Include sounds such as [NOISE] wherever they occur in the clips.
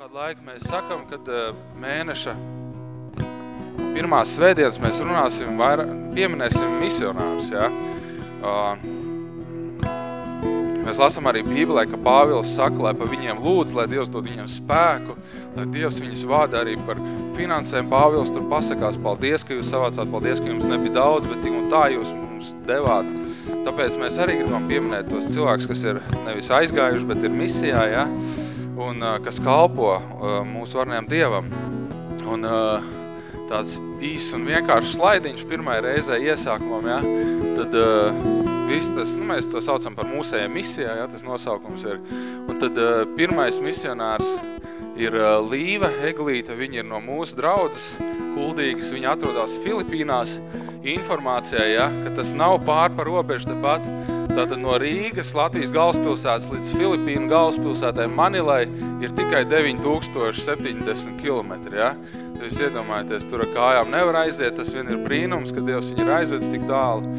kādu laiku mēs sakam, kad uh, mēneša pirmās svētdienas mēs runāsim, vairāk, pieminēsim misionārus, ja? Uh, mēs lasam arī Bībelē, ka Pāvils saka, lai pa viņiem lūdz, lai Dievs dod viņiem spēku, lai Dievs viņus vada arī par finansēm. Pāvils tur pasakās, paldies, ka jūs savācāt, paldies, ka jums nebija daudz, bet tik un tā jūs mums devāt. Tāpēc mēs arī gribam pieminēt tos cilvēkus, kas ir nevis aizgājuši, bet ir misijā, ja? Un kas kalpo mūsu varnajam Dievam. Un tāds īsts un vienkāršs slaidiņš pirmai reizē iesākumam, ja? tad viss tas, nu mēs to saucam par mūsējiem misijā, ja? tas nosaukums ir. Un tad pirmais misionārs ir Līva Eglīta, viņa ir no mūsu draudzes, kuldīgas, viņa atrodas Filipīnās, informācijā, ja? ka tas nav pār par robežu tepat, Tātad no Rīgas, Latvijas galvaspilsētas līdz Filipīnu galvaspilsētai Manilai ir tikai 9070 km, ja? Jūs iedomājaties, tur ar kājām nevar aiziet, tas vien ir brīnums, ka Dievs viņu ir aizvedis tik tālu.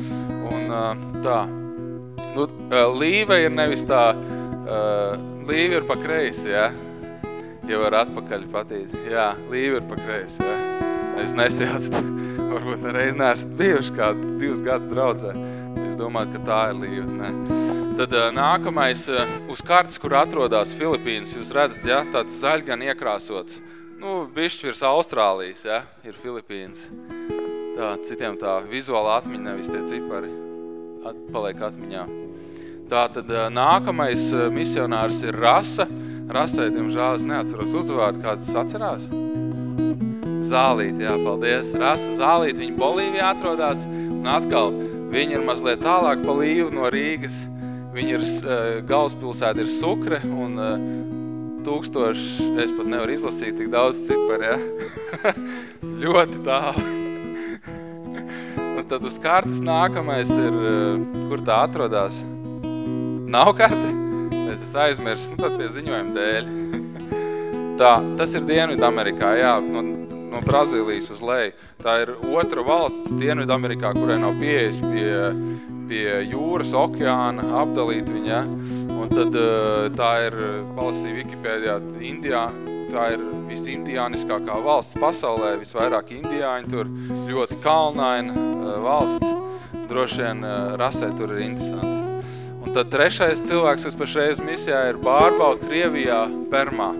Un tā, nu, līve ir nevis tā, līve ir pa kreisi, ja? Ja var atpakaļ patīt. Jā, līve ir pa kreisi, ja? Es nesijāc, [LAUGHS] varbūt nereiz neesat bijuši kādu divus gadus draudzē domāt, ka tā ir līva. Ne. Tad nākamais uz kartes, kur atrodas Filipīnas, jūs redzat, ja, tāds zaļgan iekrāsots. Nu, bišķi virs Austrālijas, ja, ir Filipīnas. Tā, citiem tā vizuāla atmiņa, nevis tie cipari at, paliek atmiņā. Tā tad nākamais misionārs ir Rasa. Rasai, diemžēl, es neatceros uzvārdu, kāds atcerās? Zālīt, jā, paldies. Rasa Zālīt, viņa Bolīvijā atrodās. Un atkal, Viņi ir mazliet tālāk pa līvu no Rīgas. Viņi ir, uh, galvaspilsēta ir Sukre un uh, tūkstoši, es pat nevaru izlasīt tik daudz cipari, ja? [LAUGHS] Ļoti tālu. [LAUGHS] un tad uz kartes nākamais ir, uh, kur tā atrodās. Nav karte? Es esmu aizmirsis, nu tad pie ziņojuma dēļ. [LAUGHS] tā, tas ir Dienvidu Amerikā, jā, no, no Brazīlijas uz leju. Tā ir otra valsts Dienvidamerikā, kurai nav pieejas pie, pie jūras, okeāna, apdalīt viņa. Un tad eh, tā ir, palasīja Wikipēdijā, Indijā, tā ir visindiāniskākā valsts pasaulē, visvairāk indiāņi tur, ļoti kalnaina eh, valsts, droši vien eh, rasē tur ir interesanti. Un tad trešais cilvēks, kas pašreiz misijā ir Bārbau Krievijā, Permā.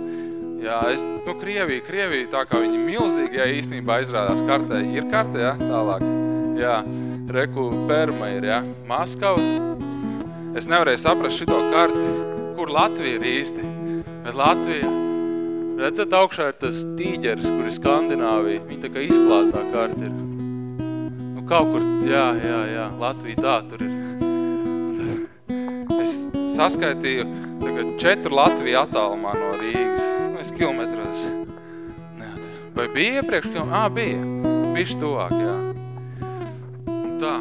Jā, es, nu, Krievija, Krievija, tā kā viņi milzīgi, jā, īstenībā izrādās kartē. Ir kartē, jā, tālāk. Jā, Reku Perma ir, jā, Maskava. Es nevarēju saprast šito karti, kur Latvija ir īsti. Bet Latvija, redzat, augšā ir tas tīģeris, kur ir Skandināvija. Viņa tā kā izklātā karta ir. Nu, kaut kur, jā, jā, jā, Latvija tā tur ir. Es saskaitīju tagad četru Latviju attālumā no Rīgas mēs kilometros. Vai bija iepriekš kilometros? Ā, bija. Bišķi tuvāk, jā. Un tā.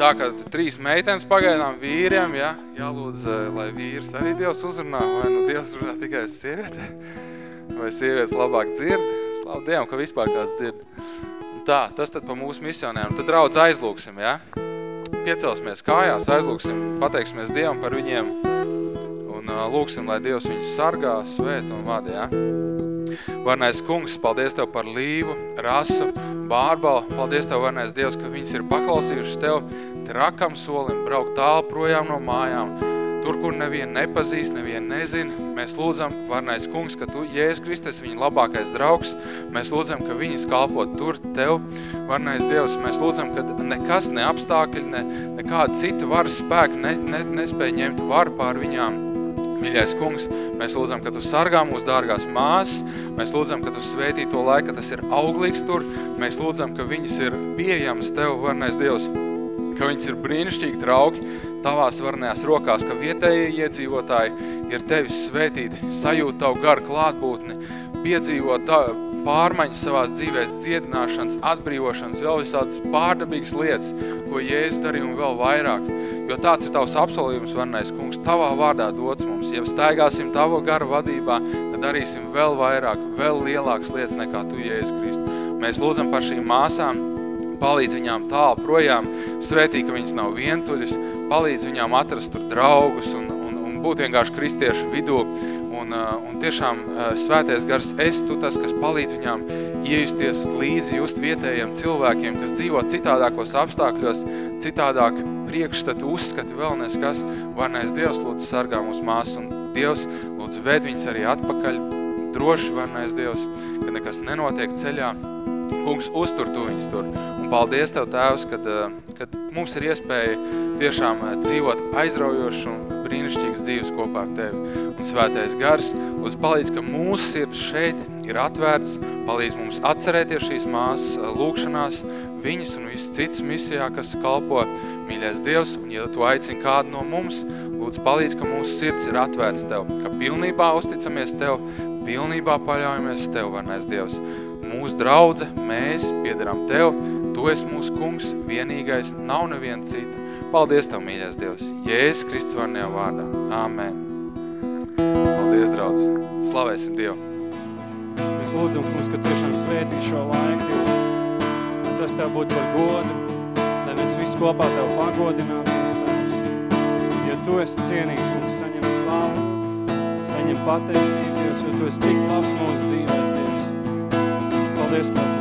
Tā kā trīs meitenes pagaidām vīriem, jā, jālūdz, lai vīrs arī Dievs uzrunā, vai nu Dievs runā tikai uz sievieti, [LAUGHS] vai sievietes labāk dzird. Slavu Dievam, ka vispār kāds dzird. Un tā, tas tad pa mūsu misionēm. Tad draudz aizlūksim, jā. Piecelsimies kājās, aizlūksim, pateiksimies Dievam par viņiem, lūksim, lai Dievs viņus sargā, svēt un vada, ja? Varnais kungs, paldies Tev par līvu, rasu, bārbalu. Paldies Tev, varnais Dievs, ka viņas ir paklausījuši Tev trakam solim, braukt tālu projām no mājām. Tur, kur nevienu nepazīst, nevienu nezin, mēs lūdzam, varnais kungs, ka Tu, Jēzus Kristus, viņa labākais draugs, mēs lūdzam, ka viņas kalpot tur Tev, varnais Dievs, mēs lūdzam, ka nekas, ne apstākļi, ne, nekāda cita varas spēka ne, ne, nespēja ņemt varu pār viņām, Mīļais kungs, mēs lūdzam, ka tu sargā mūsu dārgās māsas, mēs lūdzam, ka tu svētī to laiku, ka tas ir auglīgs tur, mēs lūdzam, ka viņas ir pieejamas Tev, varnais Dievs, ka viņas ir brīnišķīgi draugi tavās varnējās rokās, ka vietējie iedzīvotāji ir Tevis svētīti, sajūt Tavu garu klātbūtni, piedzīvot tā, pārmaiņas savās dzīvēs, dziedināšanas, atbrīvošanas, vēl visādas pārdabīgas lietas, ko Jēzus darīja un vēl vairāk. Jo tāds ir tavs apsolījums, varnais kungs, tavā vārdā dots mums. Ja staigāsim tavo garu vadībā, tad darīsim vēl vairāk, vēl lielākas lietas nekā tu, Jēzus Kristu. Mēs lūdzam par šīm māsām, palīdz viņām tālu projām, svētī, ka viņas nav vientuļas, palīdz viņām atrast tur draugus un, un, un būt vienkārši kristiešu vidū un, un tiešām svētais gars, es tu tas, kas palīdz viņām iejusties līdzi just vietējiem cilvēkiem, kas dzīvo citādākos apstākļos, citādāk priekšstatu, uzskati vēl nes kas, varnais Dievs lūdzu sargā mūsu māsu un Dievs lūdzu ved viņas arī atpakaļ, droši varnais Dievs, ka nekas nenotiek ceļā, Kungs, uztur tu viņus tur. Un paldies Tev, Tēvs, kad, kad mums ir iespēja tiešām dzīvot aizraujošu un brīnišķīgas dzīves kopā ar Tevi. Un svētais gars, uz palīdz, ka mūsu sirds šeit ir atvērts, palīdz mums atcerēties šīs māsas lūkšanās, viņas un viss cits misijā, kas kalpo mīļais Dievs, un ja tu aicini kādu no mums, lūdzu palīdz, ka mūsu sirds ir atvērts Tev, ka pilnībā uzticamies Tev, pilnībā paļaujamies Tev, varnais Dievs. Mūsu draudze, mēs piederam Tev, Tu esi mūsu kungs, vienīgais, nav neviena cita. Paldies Tev, mīļais Dievs, Jēzus Kristus varnajā vārdā. Āmen. Paldies, draudz. Slavēsim Dievu. Mēs lūdzam, kungs, ka tiešām svētī šo laiku, Dievs. Un tas Tev būtu par godu, lai mēs visi kopā Tev pagodinām, Dievs, Tevs. Ja Tu esi cienīgs, kungs, saņem slavu, saņem pateicību, Dievs, jo Tu esi tik labs mūsu dzīvēs, Dievs. Paldies Tev,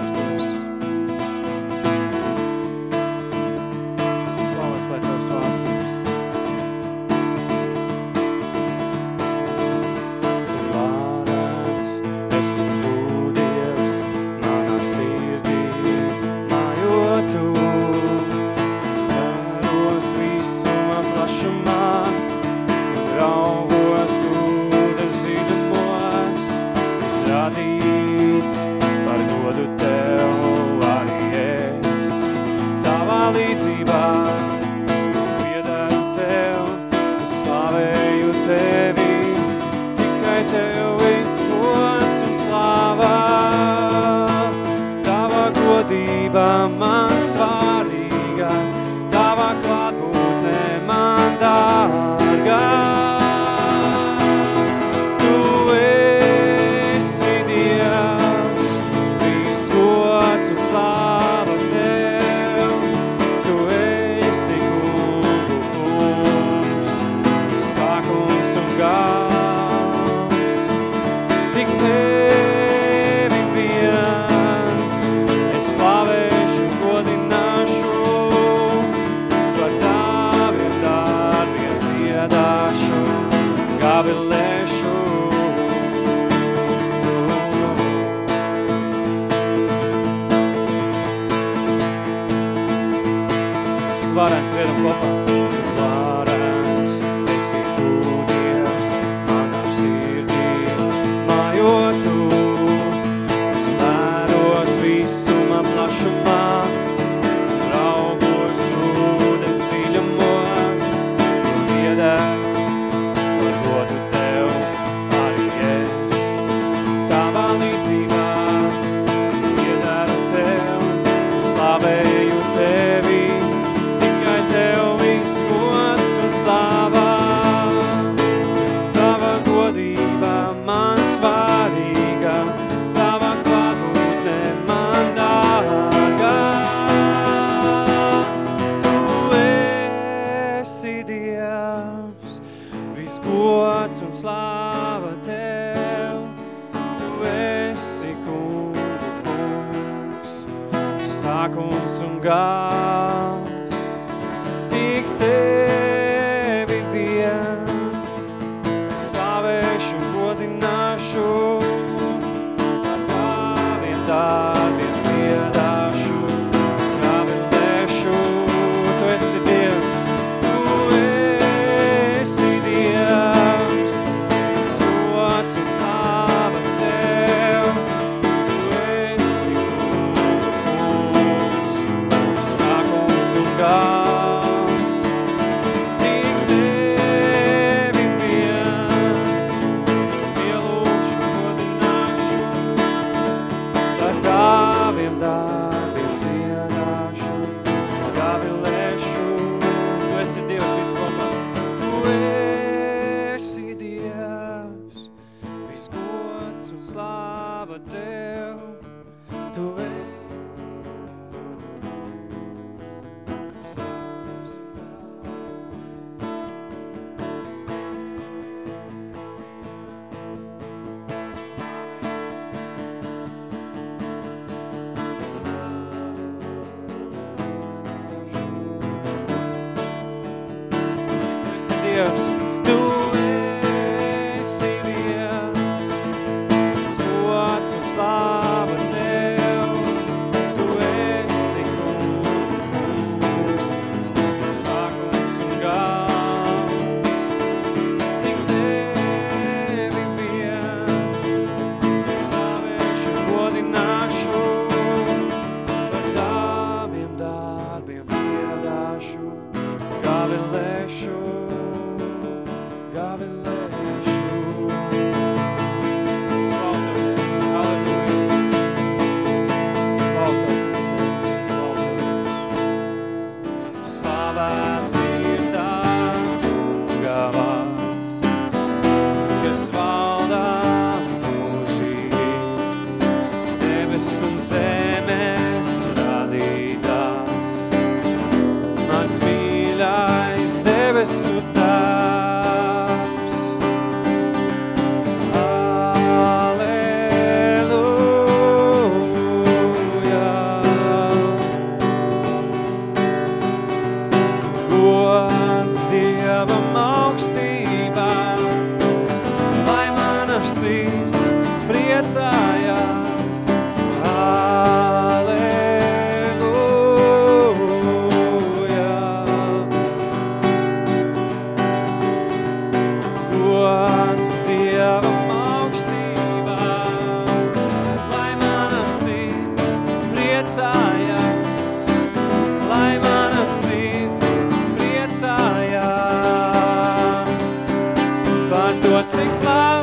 par to,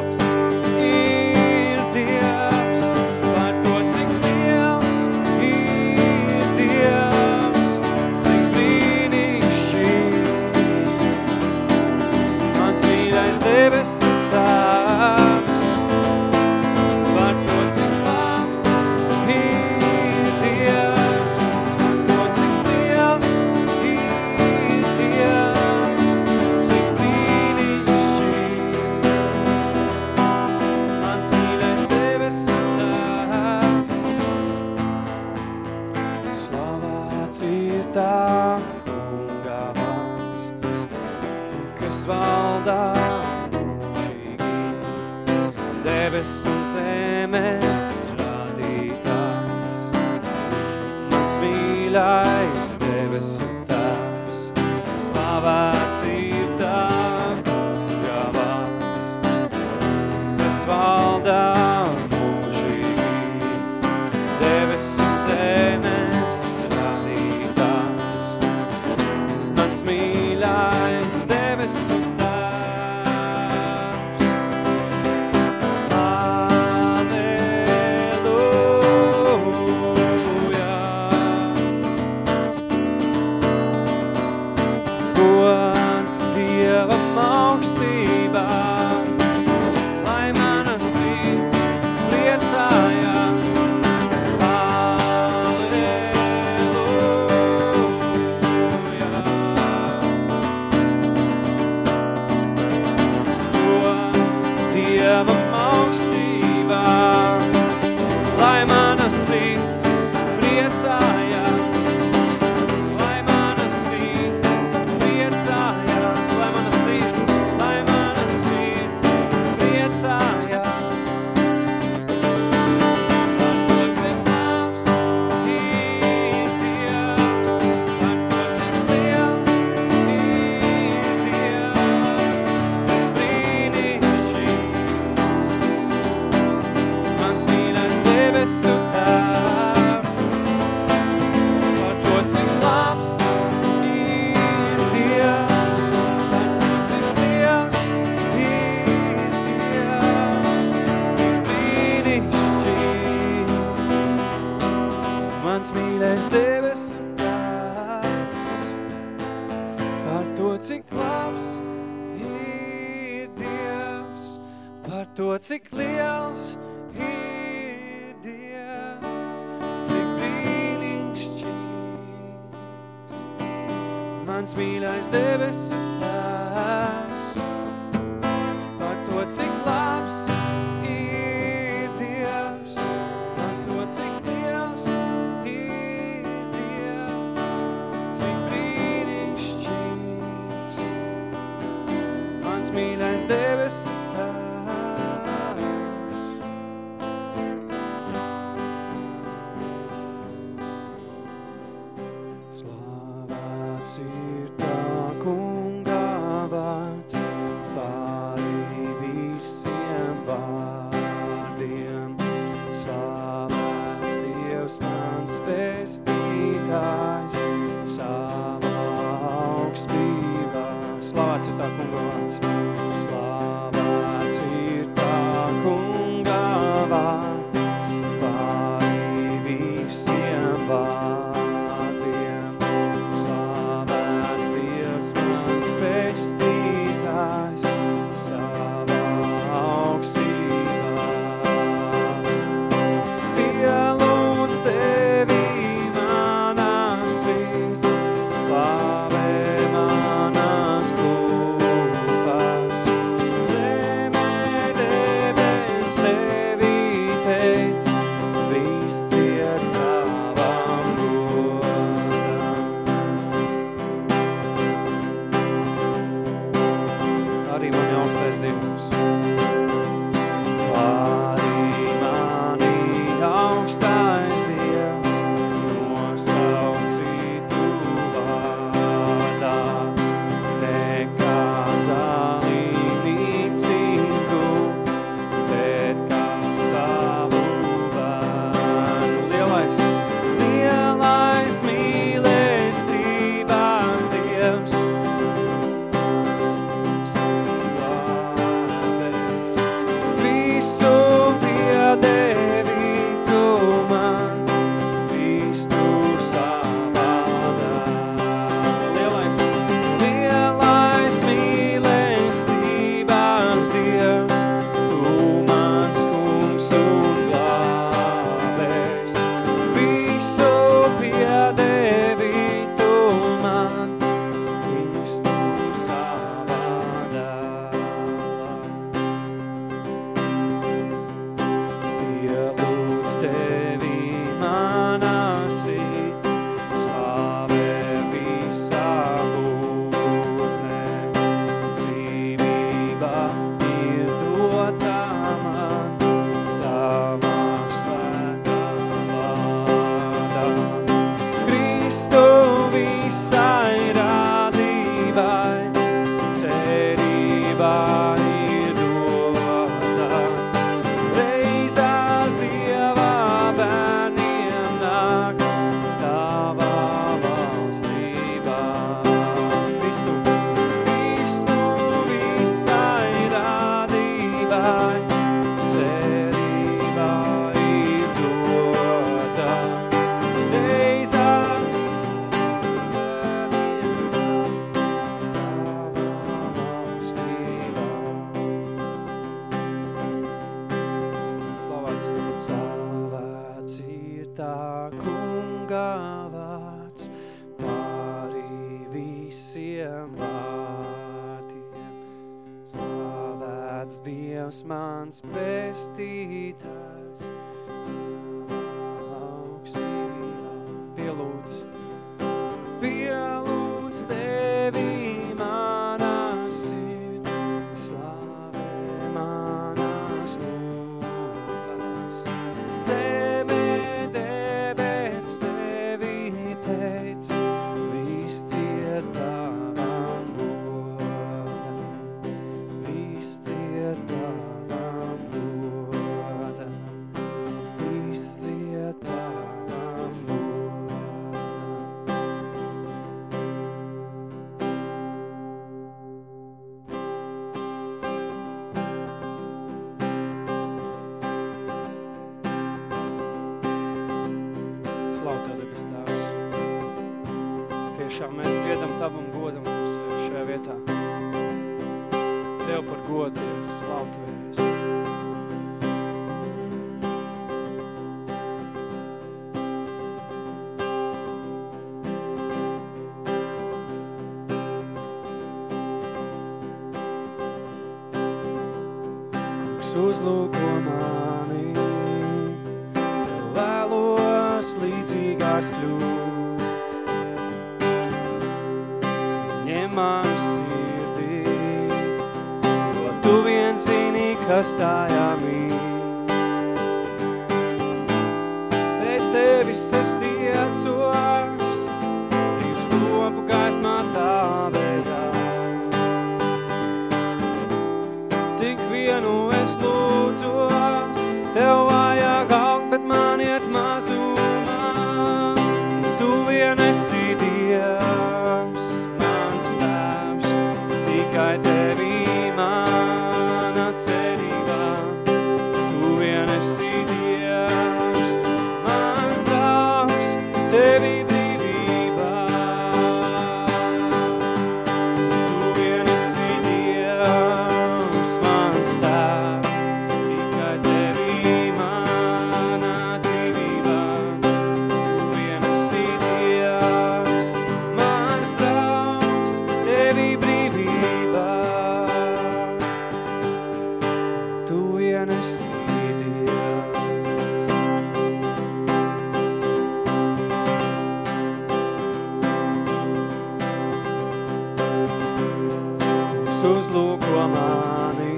kungs uzlūko mani,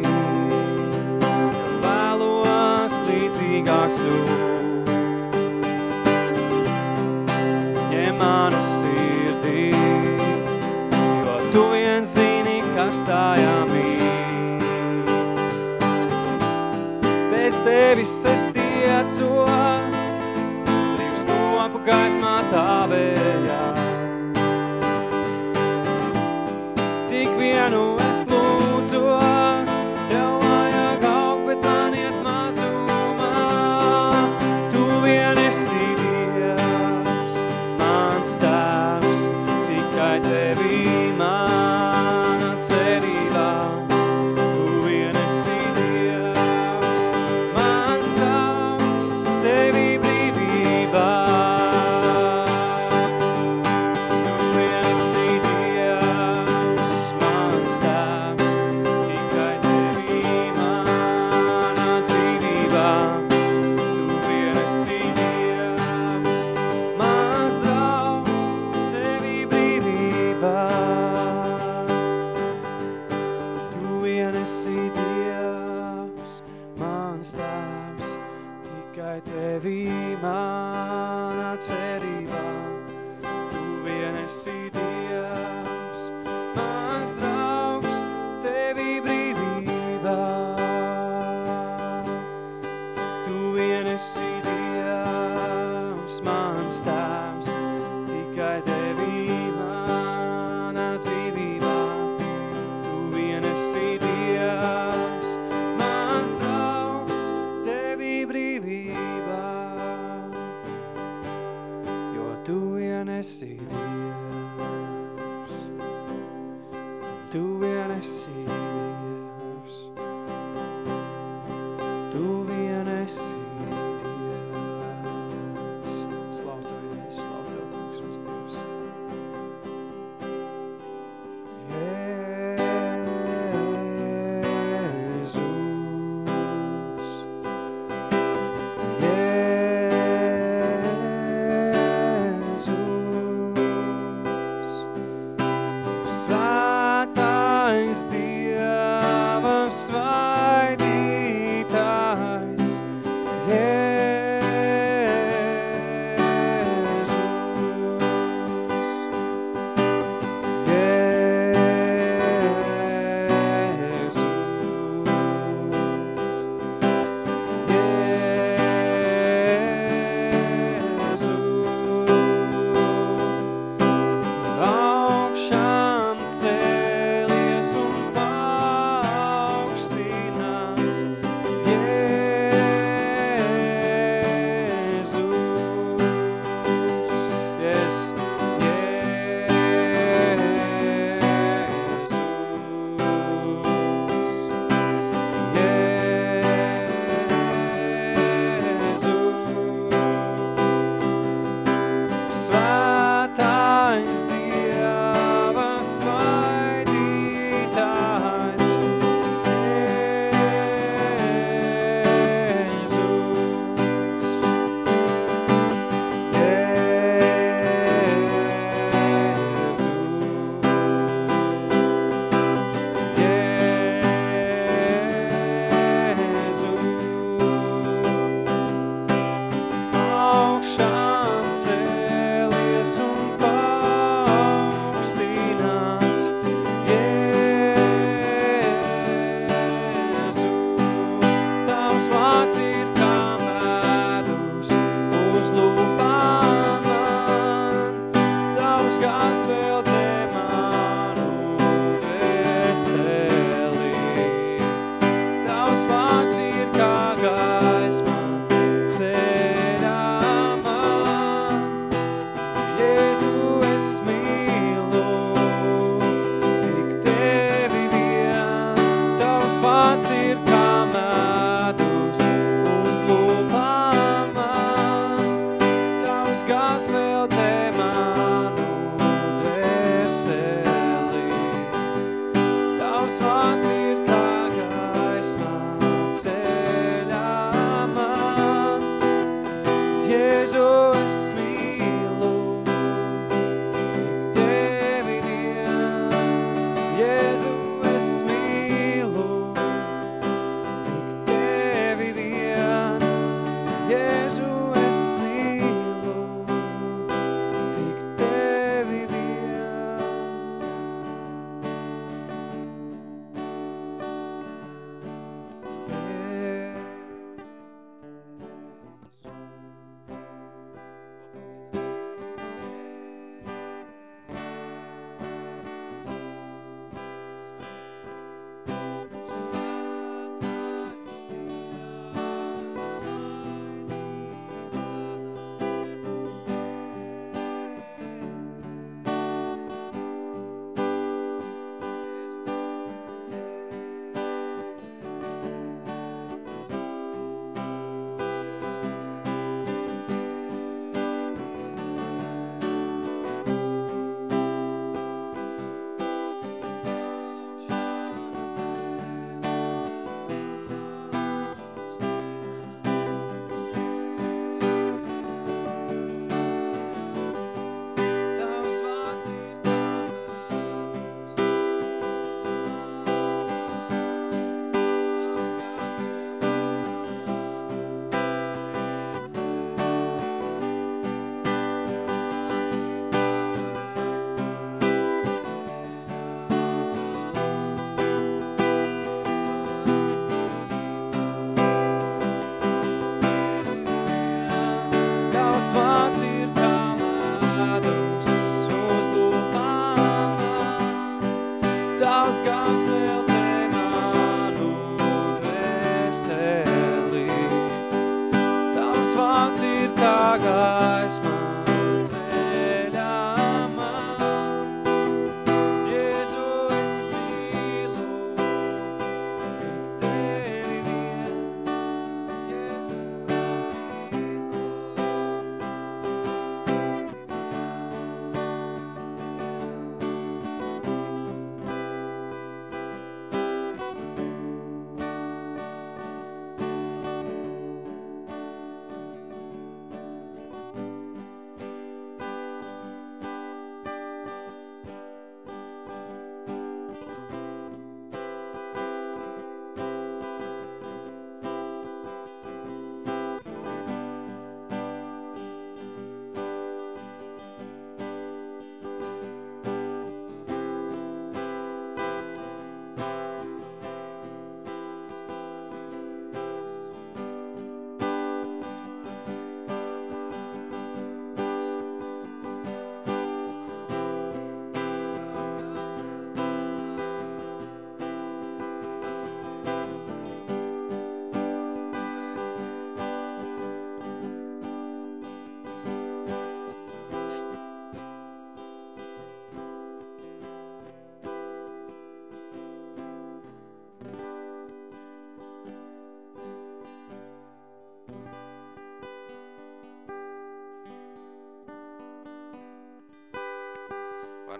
vēlos līdzīgāks lūgt. Ņem manu sirdī, jo tu vien zini, kas tājā mīt. Pēc tevis es tiecos, līdz kopu gaismā tā vēl.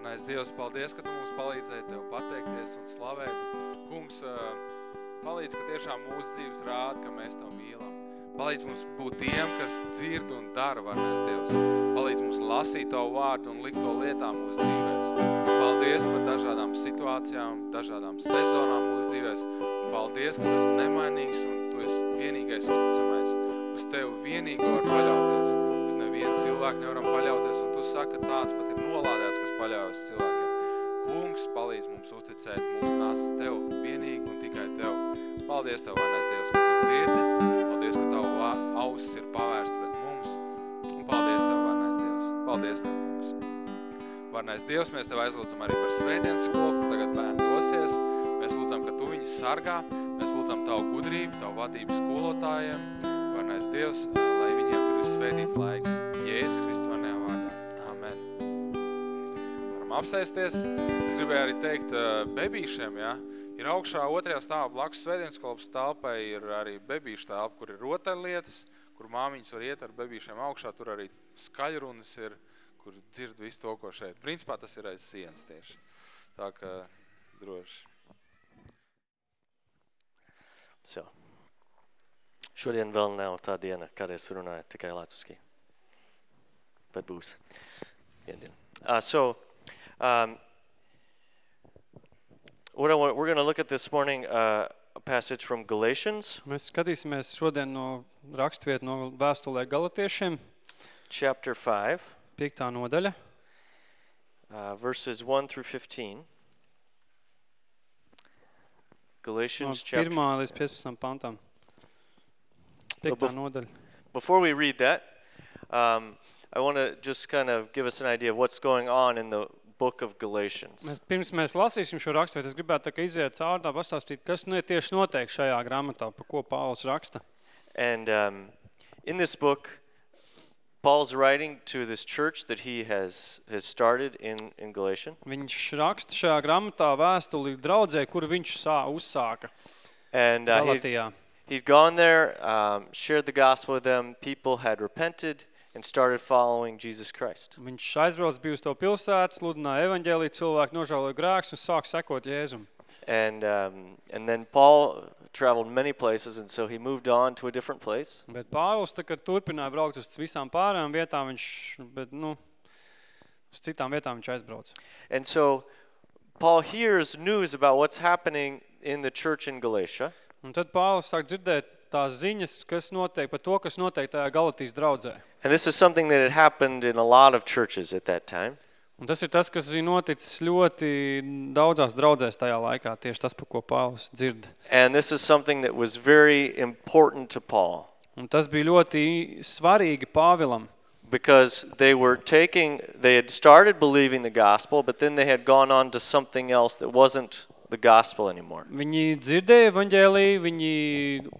Varnais Dievs, paldies, ka Tu mums palīdzēji Tev pateikties un slavēt. Kungs, ā, palīdz, ka tiešām mūsu dzīves rāda, ka mēs Tev mīlam. Palīdz mums būt tiem, kas dzird un dara, varnais Dievs. Palīdz mums lasīt Tavu vārdu un likt to lietā mūsu dzīvēs. Paldies par dažādām situācijām, dažādām sezonām mūsu dzīvēs. Paldies, ka Tu esi nemainīgs un Tu esi vienīgais uzticamais. Uz Tevi vienīgo var paļauties. Uz nevienu cilvēku nevaram paļauties, un Tu saki, ka tāds pat ir nolādēts, paļaujas cilvēkiem. Kungs, palīdz mums uzticēt mūsu nāsas Tev vienīgi un tikai Tev. Paldies Tev, vainais Dievs, ka Tu dzirdi. Paldies, ka Tavu vā- ausis ir pavērst pret mums. Un paldies Tev, vainais Dievs. Paldies Tev, kungs. Varnais Dievs, mēs Tev aizlūdzam arī par svētdienas skolu, tagad bērni dosies. Mēs lūdzam, ka Tu viņus sargā. Mēs lūdzam Tavu gudrību, Tavu vadību skolotājiem. Varnais Dievs, lai viņiem tur ir svētīts laiks. Jēzus apsēsties. Es gribēju arī teikt uh, bebīšiem, ja? Ir augšā otrajā stāvā blakus svētdienas kolpas telpai ir arī bebīšu telpa, kur ir rotaļlietas, kur māmiņas var iet ar bebīšiem augšā. Tur arī skaļrunas ir, kur dzird visu to, ko šeit. Principā tas ir aiz sienas tieši. Tā kā droši. So. Šodien vēl nav tā diena, kad es runāju tikai latviski. Bet būs. Viena diena. Uh, so, um, what I want, we're going to look at this morning uh, a passage from Galatians, Mēs skatīsimies šodien no rakstvietu no vēstulē galatiešiem, chapter 5, 5. nodaļa, uh, verses 1 through 15. no Galatians 1. chapter līdz 15. pantam. 5. bef- nodaļa. Before we read that, um, I want to just kind of give us an idea of what's going on in the book of Galatians. Mēs, pirms mēs lasīsim šo rakstvietu, es gribētu tā kā iziet cauri tā pastāstīt, kas nu ir tieši noteikti šajā grāmatā, par ko Pāvils raksta. And um, in this book, Paul's writing to this church that he has, has started in, in Galatia. Viņš raksta šajā grāmatā vēstuli draudzē, kur viņš sā, uzsāka And uh, he'd, Galatijā. he'd gone there, um, shared the gospel with them. People had repented and started following Jesus Christ. Viņš aizbrauc bija uz to pilsētu, sludināja evaņģēliju, cilvēki nožēloja grēks un sāk sekot Jēzum. And, um, and then Paul traveled many places, and so he moved on to a different place. Bet Pāvils tā, kad turpināja braukt uz visām pārējām vietām, viņš, bet, nu, uz citām vietām viņš aizbrauca. And so Paul hears news about what's happening in the church in Galatia. Un tad Pāvils sāk dzirdēt tās ziņas, kas notiek, par to, kas notiek tajā Galatijas draudzē. And this is something that had happened in a lot of churches at that time. Un tas ir tas, kas ir noticis ļoti daudzās draudzēs tajā laikā, tieši tas, par ko Pāvils dzird. And this is something that was very important to Paul Un tas bija ļoti svarīgi Pāvilam, because they were taking, they had started believing the gospel, but then they had gone on to something else that wasn't the gospel anymore. Viņi dzirdēja evaņģēliju, viņi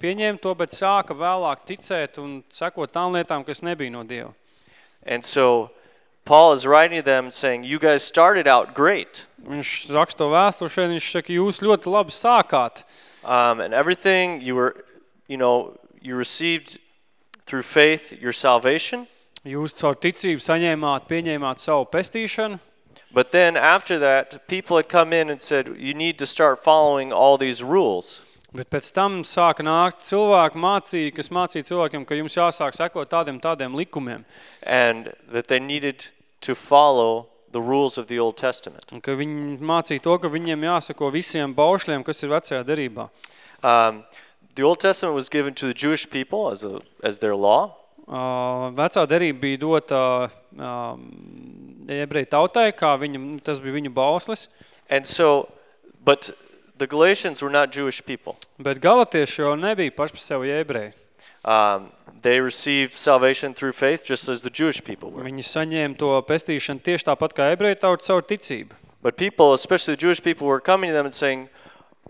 pieņēma to, bet sāka vēlāk ticēt un sekot tām lietām, kas nebija no Dieva. And so Paul is writing to them saying, you guys started out great. Viņš raksta to vēstuli šeit, viņš saka, jūs ļoti labi sākāt. Um, and everything you were, you know, you received through faith your salvation. Jūs caur ticību saņēmāt, pieņēmāt savu pestīšanu, But then after that, people had come in and said, you need to start following all these rules. bet pēc tam sāka nākt cilvēki mācīja, kas mācīja cilvēkiem, ka jums jāsāk sekot tādiem tādiem likumiem, and that they needed to follow the rules of the Old Testament. un ka viņi mācīja to, ka viņiem jāsako visiem baušļiem, kas ir vecajā derībā. Um, the Old Testament was given to the Jewish people as, a, as their law, Uh, vecā derība bija dota um, ebreju tautai, kā viņa, nu, tas bija viņu bauslis, and so, but the Galatians were not Jewish people. bet galatieši jau nebija paši par sevi ebreji. Um, they received salvation through faith just as the Jewish people were. Viņi saņēma to pestīšanu tieši tāpat kā ebreju tauta caur ticību. But people, especially the Jewish people, were coming to them and saying,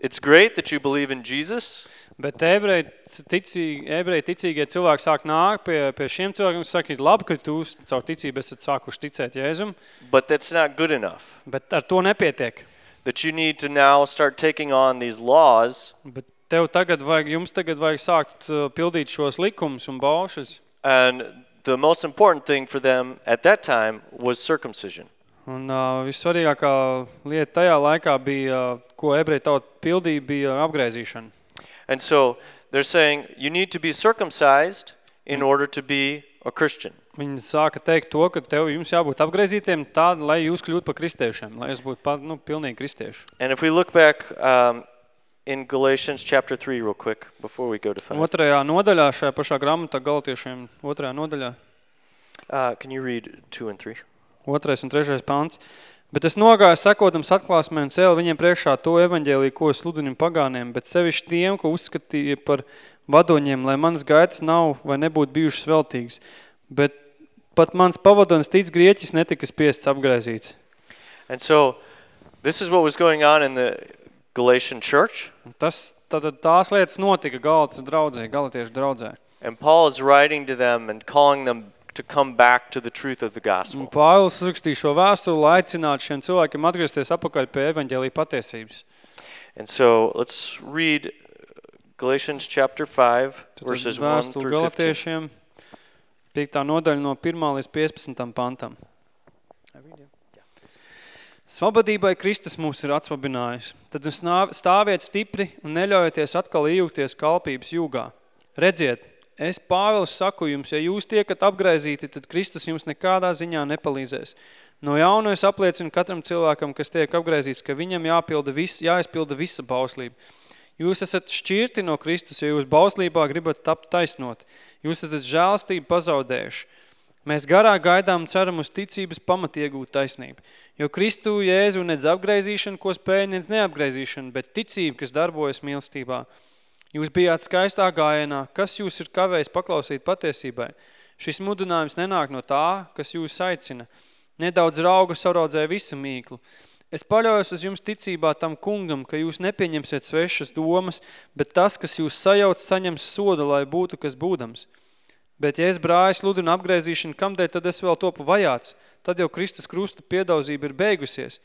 it's great that you believe in Jesus, Bet ebreji, ticīgi, ebreji ticīgie cilvēki sāk nākt pie, pie šiem cilvēkiem un saka, ir labi, ka jūs caur ticību esat sākuši ticēt Jēzum, but that's not good enough. bet ar to nepietiek. That you need to now start taking on these laws Bet tev tagad vajag, jums tagad vajag sākt uh, pildīt šos likumus un baušas. And the most important thing for them at that time was circumcision. Un uh, vissvarīgākā lieta tajā laikā bija, uh, ko ebreji tauta pildīja, bija apgrēzīšana. And so they're saying you need to be circumcised in order to be a Christian. Viņi sāka teikt to, ka tev jums jābūt apgrēzītiem tādi, lai jūs kļūtu par kristiešiem, lai jūs būtu pa, nu, pilnīgi kristieši. And if we look back um, in Galatians chapter 3 real quick before we go to 5. Otrajā nodaļā, šajā pašā grāmatā galotiešiem, otrajā nodaļā, Uh, can you read 2 and 3? otrais un trešais pants. Bet es nogāju sekodams atklāsmē un cēlu viņiem priekšā to evaņģēliju, ko sludinu pagāniem, bet sevišķi tiem, ko uzskatīja par vadoņiem, lai manas gaitas nav vai nebūtu bijušas veltīgas. Bet pat mans pavadonis tic grieķis netika spiests apgrēzīts. And so this is what was going on in the Galatian church. Tas, tad tās lietas notika Galatas draudzē, Galatiešu draudzē. And Paul is writing to them and calling them to come back to the truth of the gospel. Pāvils uzrakstīja šo vēstuli, lai aicinātu šiem cilvēkiem atgriezties apakaļ pie evaņģēlija patiesības. And so let's read Galatians chapter 5, Tad verses 1 vēstuli through 15. Galatiešiem, 5. nodaļa no 1. līdz 15. pantam. Svabadībai Kristus mūs ir atsvabinājis. Tad stāviet stipri un neļaujieties atkal iejūgties kalpības jūgā. Redziet, es Pāvils saku jums, ja jūs tiekat apgraizīti, tad Kristus jums nekādā ziņā nepalīdzēs. No jauna es apliecinu katram cilvēkam, kas tiek apgraizīts, ka viņam jāpilda vis, jāizpilda visa bauslība. Jūs esat šķirti no Kristus, ja jūs bauslībā gribat tapt taisnot. Jūs esat žēlstību pazaudējuši. Mēs garā gaidām ceram uz ticības pamat iegūt taisnību. Jo Kristu Jēzu nedz apgraizīšana, ko spēja, nedz neapgraizīšana, bet ticība, kas darbojas mīlestībā. Jūs bijāt skaistā gājienā, kas jūs ir kavējis paklausīt patiesībai. Šis mudinājums nenāk no tā, kas jūs aicina. Nedaudz rauga saraudzē visu mīklu. Es paļaujos uz jums ticībā tam kungam, ka jūs nepieņemsiet svešas domas, bet tas, kas jūs sajauc, saņems sodu, lai būtu kas būdams. Bet ja es brāju sludinu apgrēzīšanu, kamdēļ tad es vēl topu vajāts? Tad jau Kristus krusta piedauzība ir beigusies.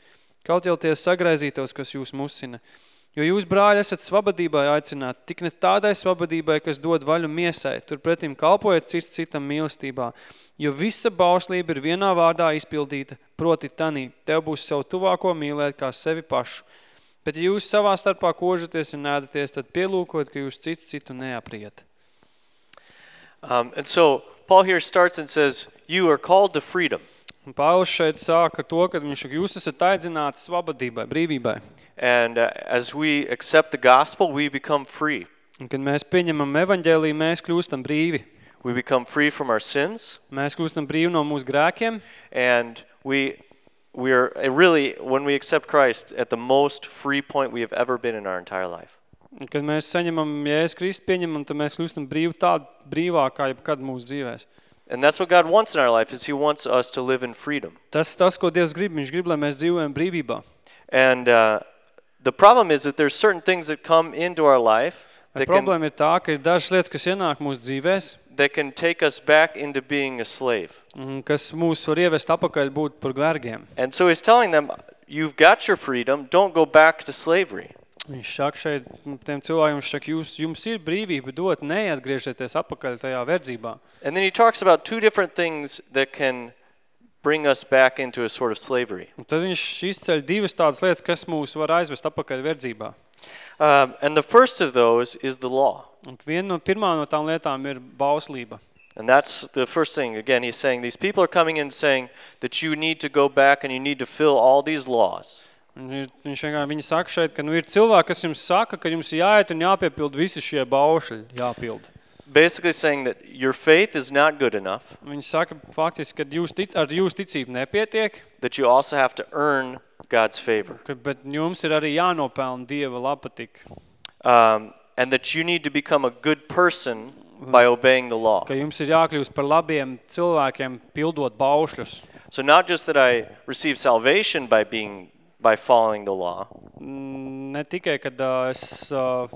Kaut jau tie sagraizītos, kas jūs musina. Jo jūs, brāļi, esat svabadībai aicināti, tik ne tādai svabadībai, kas dod vaļu miesai, turpretim kalpojiet cits citam mīlestībā. Jo visa bauslība ir vienā vārdā izpildīta, proti tanī, tev būs savu tuvāko mīlēt kā sevi pašu. Bet ja jūs savā starpā kožaties un nēdaties, tad pielūkot, ka jūs cits citu neapriet. Um, and so Paul here starts and says, you are called to freedom. Un Pāvils šeit sāka to, ka viņš jūs esat aicināti svabadībai, brīvībai. And uh, as we accept the gospel, we become free. Un, kad mēs pieņemam evaņģēliju, mēs kļūstam brīvi. We become free from our sins. Mēs kļūstam brīvi no mūsu grēkiem, And we, we are uh, really, when we accept Christ, at the most free point we have ever been in our entire life. un, kad mēs saņemam Jēzus Kristu pieņemam, tad mēs kļūstam brīvi brīvākā, jebkad mūsu dzīvēs. And that's what God wants in our life, is he wants us to live in freedom. Tas, tas, ko Dievs grib, viņš grib, lai mēs dzīvojam brīvībā. And uh, the problem is that there's certain things that come into our life Bet that can, problēma ir tā, ka ir dažas lietas, kas ienāk mūsu dzīvēs, that can take us back into being a slave. un kas mūs var ievest apakaļ būt par vergiem. And so he's telling them, you've got your freedom, don't go back to slavery. Viņš saka šeit mm, tiem cilvēkiem, viņš saka, jūs, jums ir brīvība dot, neatgriežieties apakaļ tajā verdzībā. And then he talks about two different things that can bring us back into a sort of slavery. Un tad viņš izceļ divas tādas lietas, kas mūs var aizvest apakaļ verdzībā. Um, and the first of those is the law. Un viena no pirmā no tām lietām ir bauslība. And that's the first thing. Again, he's saying these people are coming in saying that you need to go back and you need to fill all these laws. Un ir- Viņš vienkārši viņi saka šeit, ka nu, ir cilvēki, kas jums saka, ka jums jāiet un jāpiepild visi šie baušļi, jāpild. Basically saying that your faith is not good enough, Viņi saka faktiski, ka jūs tic, ar jūsu ticību nepietiek, that you also have to earn God's favor. ka, bet jums ir arī jānopelna Dieva labpatika. Um, and that you need to become a good person by obeying the law. Ka jums ir jākļūst par labiem cilvēkiem, pildot baušļus. So not just that I receive salvation by being by following the law, Mm, Ne tikai, kad uh, es uh,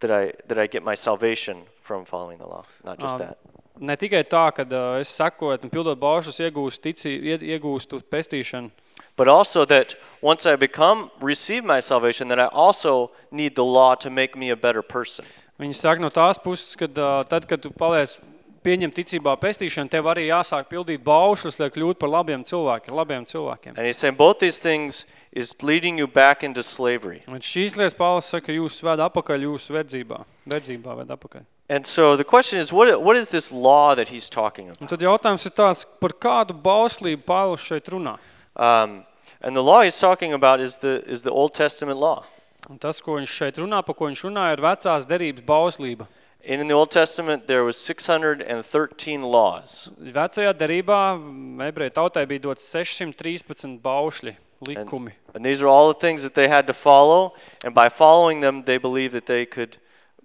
that I that I get my salvation from following the law. Not just Um, that. ne tikai tā, ka uh, es sekojot un pildot baušļus, iegūstu, tici, ie- iegūstu pestīšanu, But also that once I become receive my salvation, that I also need the law to make me a better person. Viņi saka no tās puses, ka uh, tad, kad tu paliec pieņem ticībā pestīšanu, tev arī jāsāk pildīt baušus, lai kļūtu par labiem cilvēkiem, labiem cilvēkiem. And he's saying both these things is leading you back into slavery. Un šīs lietas Pāvils saka, ka jūs ved apakaļ jūsu verdzībā, verdzībā ved apakaļ. And so the question is, what, what is this law that he's talking about? Un tad jautājums ir tāds, par kādu bauslību Pāvils šeit runā. Um, and the law he's talking about is the, is the Old Testament law. Un tas, ko viņš šeit runā, par ko viņš runā, ir vecās derības bauslība. And in the Old Testament, there was 613 laws. Vecajā derībā mm, ebreju tautai bija dots 613 baušļi, likumi. And these are all the things that they had to follow. And by following them, they believed that they could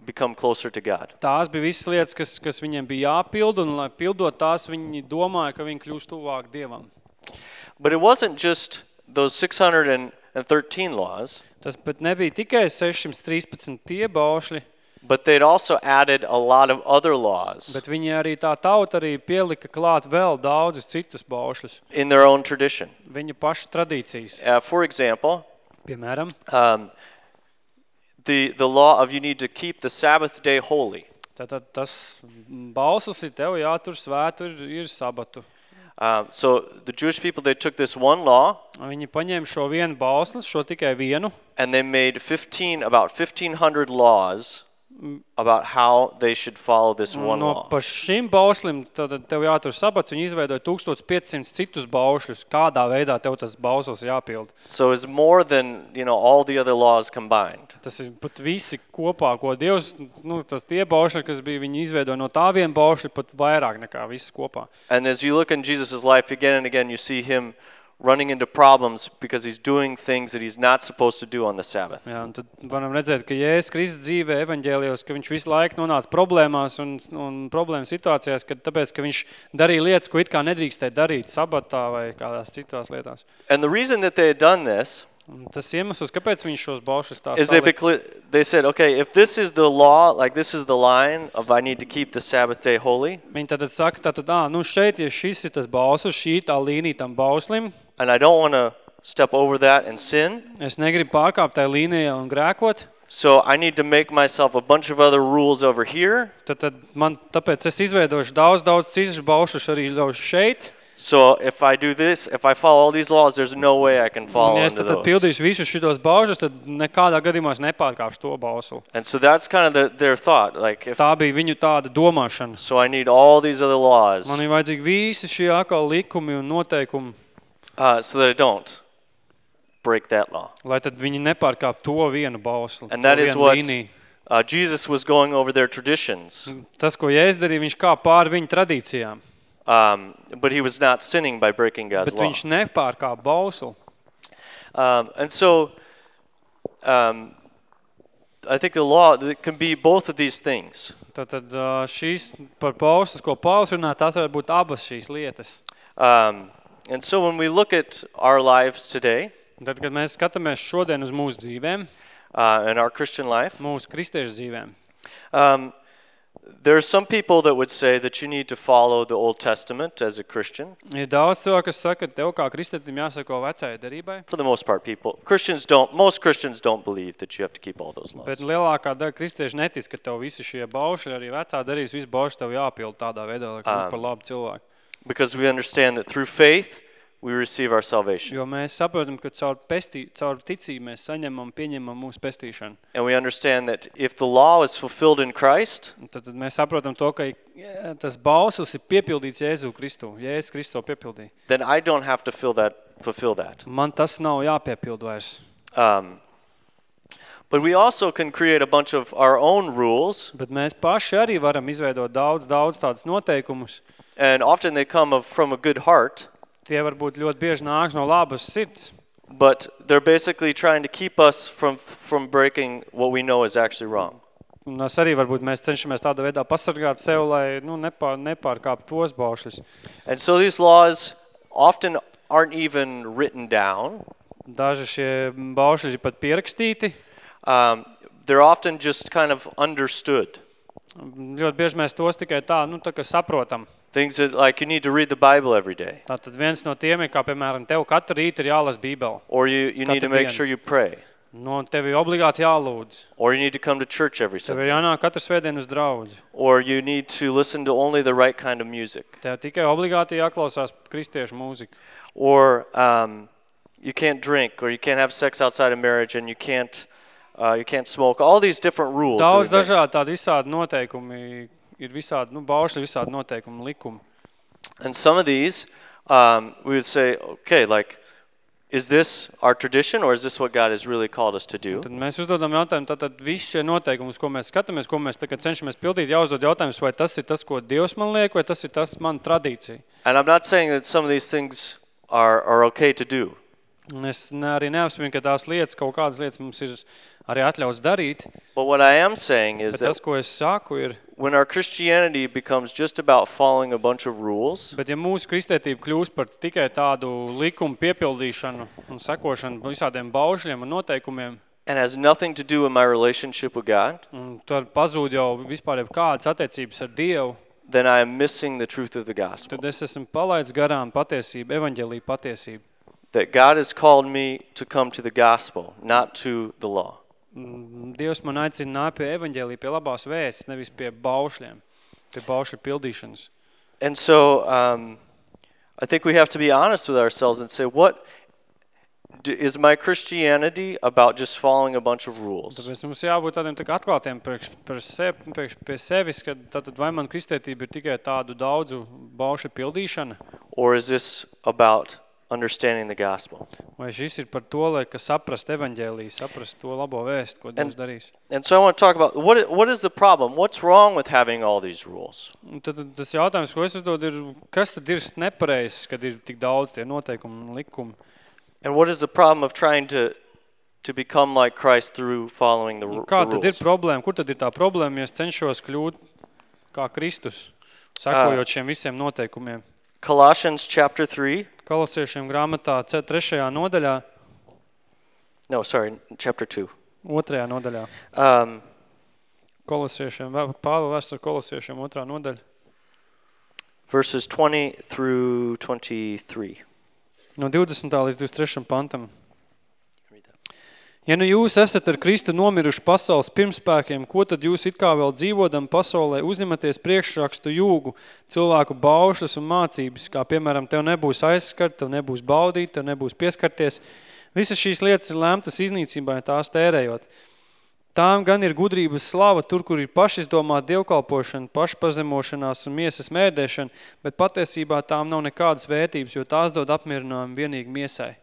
become closer to God. Tās bija visas lietas, kas, kas viņiem bija jāpild, un lai pildot tās, viņi domāja, ka viņi kļūst tuvāk Dievam. But it wasn't just those 613 laws, Tas pat nebija tikai 613 tie baušļi, but they'd also added a lot of other laws bet viņi arī tā tauta arī pielika klāt vēl daudzus citus baušļus. in their own tradition. Viņa paša tradīcijas. Uh, for example, Piemēram, um, the, the law of you need to keep the Sabbath day holy. tātad tas bauslis ir tev jātur svētu, ir, ir sabatu. Um, so the Jewish people, they took this one law Viņi paņēma šo vienu bausli, šo tikai vienu, and they made 15, about 1,500 laws about how they should follow this un one no law. pa šim bauslim tad tev jātur sabats, viņi izveidoja 1500 citus baušļus, kādā veidā tev tas bauslis jāpild. So it's more than, you know, all the other laws combined. Tas ir pat visi kopā, ko Dievs, nu, tas tie baušļi, kas bija, viņi izveidoja no tā viena baušļa pat vairāk nekā viss kopā. And as you look in Jesus' life again and again, you see him running into problems because he's doing things that he's not supposed to do on the Sabbath. Jā, un tad varam redzēt, ka Jēzus Kristus dzīvē evaņģēlijos, ka viņš visu laiku nonāca problēmās un, un problēmu situācijās, kad tāpēc, ka viņš darīja lietas, ko it kā nedrīkstēja darīt sabatā vai kādās citās lietās. And the reason that they had done this Un tas iemesls, kāpēc viņš šos baušus tā is they, salika, becl- they said, okay, if this is the law, like this is the line of I need to keep the Sabbath day holy, viņi tad saka, tātad, ā, nu šeit, ja šis ir tas bauslis, šī tā līnija tam bauslim, and I don't want to step over that and sin, es negribu pārkāpt tajā līnijā un grēkot, so I need to make myself a bunch of other rules over here. tad, tad man, tāpēc es izveidošu daudz, daudz citus baušus arī daudz šeit, So if I do this, if I follow all these laws, there's no way I can un follow ja es into tad, tad those. pildīšu visus šitos baušus, tad nekādā gadījumā es nepārkāpšu to bauslu. And so that's kind of the, their thought. Like, if Tā bija viņu tāda domāšana. so, I need all these other laws Man ir vajadzīgi visi šie atkal likumi un noteikumi, uh, so that I don't break that law. lai tad viņi nepārkāp to vienu bauslu, And to that is vienu what- līniju. Uh, Jesus was going over their traditions, Tas, ko Jēzus darīja, viņš kā pāri viņu tradīcijām, um, but he was not sinning by breaking God's bet law. viņš nepārkāp bauslu. Um, and so, um, I think the law it can be both of these things. Tad, tad ā, šīs par bauslas, ko Pāvils runā, tās var būt abas šīs lietas. Um, and so, when we look at our lives today, Un tad, kad mēs skatāmies šodien uz mūsu dzīvēm, uh, and our Christian life, mūsu kristiešu dzīvēm, um, there are some people that would say that you need to follow the Old Testament as a Christian. ir daudz cilvēku, kas saka, ka tev kā kristietim jāsako vecajai derībai, For the most part, people Christians don't. Most Christians don't believe that you have to keep all those laws. bet lielākā daļa kristiešu netic, ka tev visi šie baušļi, arī vecā darīs, visi baušļi tev jāpild tādā veidā, lai kļūtu Um, par labu cilvēku. Because we understand that through faith we receive our salvation. Jo mēs saprotam, ka caur, pestī, caur ticību mēs saņemam, pieņemam mūsu pestīšanu. And we understand that if the law is fulfilled in Christ, Un Tad, tad mēs saprotam to, ka jā, tas bauslis ir piepildīts Jēzu Kristu. Jēzus Kristo piepildīja. then I don't have to fill that, fulfill that. Man tas nav jāpiepild vairs. Um, but we also can create a bunch of our own rules, Bet mēs paši arī varam izveidot daudz, daudz tādus noteikumus. And often they come of, from a good heart, Tie varbūt ļoti bieži nāk no labas sirds. but they're basically trying to keep us from, from breaking what we know is actually wrong. Un tas arī varbūt mēs cenšamies tādā veidā pasargāt sev, lai nu, nepār, nepārkāp tos baušļus. And so these laws often aren't even written down. Daži šie baušļi ir pat pierakstīti. Um, they're often just kind of understood. Ļoti bieži mēs tos tikai tā, nu, tā kā saprotam. Things that, like, you need to read the Bible every day, Tātad viens no tiem ir, kā piemēram, tev katru rītu ir jālas bībeli. or you, you need to Katru make dienu. sure you pray, No tev ir obligāti jālūdz. or you need to come to church every Tev Sunday, ir jānāk katru svētdienu uz draudzi. or you need to listen to only the right kind of music, Tev tikai obligāti jāklausās kristiešu mūziku. or um, you can't drink, or you can't have sex outside of marriage, and you can't, uh, you can't smoke. All these different rules. that Daudz we make. dažādi tādi visādi noteikumi, ir visādi, nu, baušļi, visādi noteikumi, likumi. And some of these, um, we would say, okay, like, is this our tradition, or is this what God has really called us to do? Tad mēs uzdodam jautājumu, tātad visi šie noteikumi, uz ko mēs skatāmies, ko mēs tagad cenšamies pildīt, jāuzdod jautājums, vai tas ir tas, ko Dievs man liek, vai tas ir tas man tradīcija. And I'm not saying that some of these things are, are okay to do. Un es ne, arī neapspriedu, ka tās lietas, kaut kādas lietas mums ir arī atļauts darīt, But what I am saying is bet that tas, ko es saku, ir, when our Christianity becomes just about following a bunch of rules, bet ja mūsu kristētība kļūst par tikai tādu likumu piepildīšanu un sekošanu visādiem baušļiem un noteikumiem, and has nothing to do with my relationship with God, un tad pazūd jau vispār jau kādas attiecības ar Dievu, then I am missing the truth of the gospel. tad es esmu palaidis garām patiesību, evaņģēlīju patiesību. That God has called me to come to the gospel, not to the law. Mm, Dievs man aicina nākt pie evaņģēlīja, pie labās vēsts, nevis pie baušļiem, pie baušļu pildīšanas. And so um, I think we have to be honest with ourselves and say, what d- is my Christianity about just following a bunch of rules? Tāpēc mums jābūt tādiem tā atklātiem priekš, priekš, sev, priekš pie sevis, ka tātad vai man kristētība ir tikai tādu daudzu baušu pildīšana, Or is this about understanding the gospel? vai šis ir par to, lai ka saprast evaņģēliju, saprast to labo vēstu, ko Dievs darīs. And so I want to talk about what, i- what is the problem? What's wrong with having all these rules? Un tad tad tas jautājums, ko es uzdodu, ir, kas tad ir nepareizs, kad ir tik daudz tie noteikumi un likumi? And what is the problem of trying to, to become like Christ through following the, Un ru- Kā the tad ir rules? problēma? Kur tad ir tā problēma, ja es cenšos kļūt kā Kristus, sakojot šiem visiem noteikumiem? Colossians chapter 3. Kolosiešiem grāmatā ce- trešajā nodaļā, No, sorry, chapter 2. otrajā nodaļā. Um, Kolosiešiem, Pāva vēstura kolosiešiem otrā nodaļa. verses 20 through 23. No 20. līdz 23. pantam. Ja nu jūs esat ar Kristu nomiruši pasaules pirmspēkiem, ko tad jūs it kā vēl dzīvodam pasaulē uzņematies priekšrakstu jūgu, cilvēku baušas un mācības, kā piemēram tev nebūs aizskart, tev nebūs baudīt, tev nebūs pieskarties. Visas šīs lietas ir lēmtas iznīcībai tās tērējot. Tām gan ir gudrības slava tur, kur ir pašizdomāta dievkalpošana, pašpazemošanās un miesas mērdēšana, bet patiesībā tām nav nekādas vērtības, jo tās dod apmierinājumu vienīgi miesai.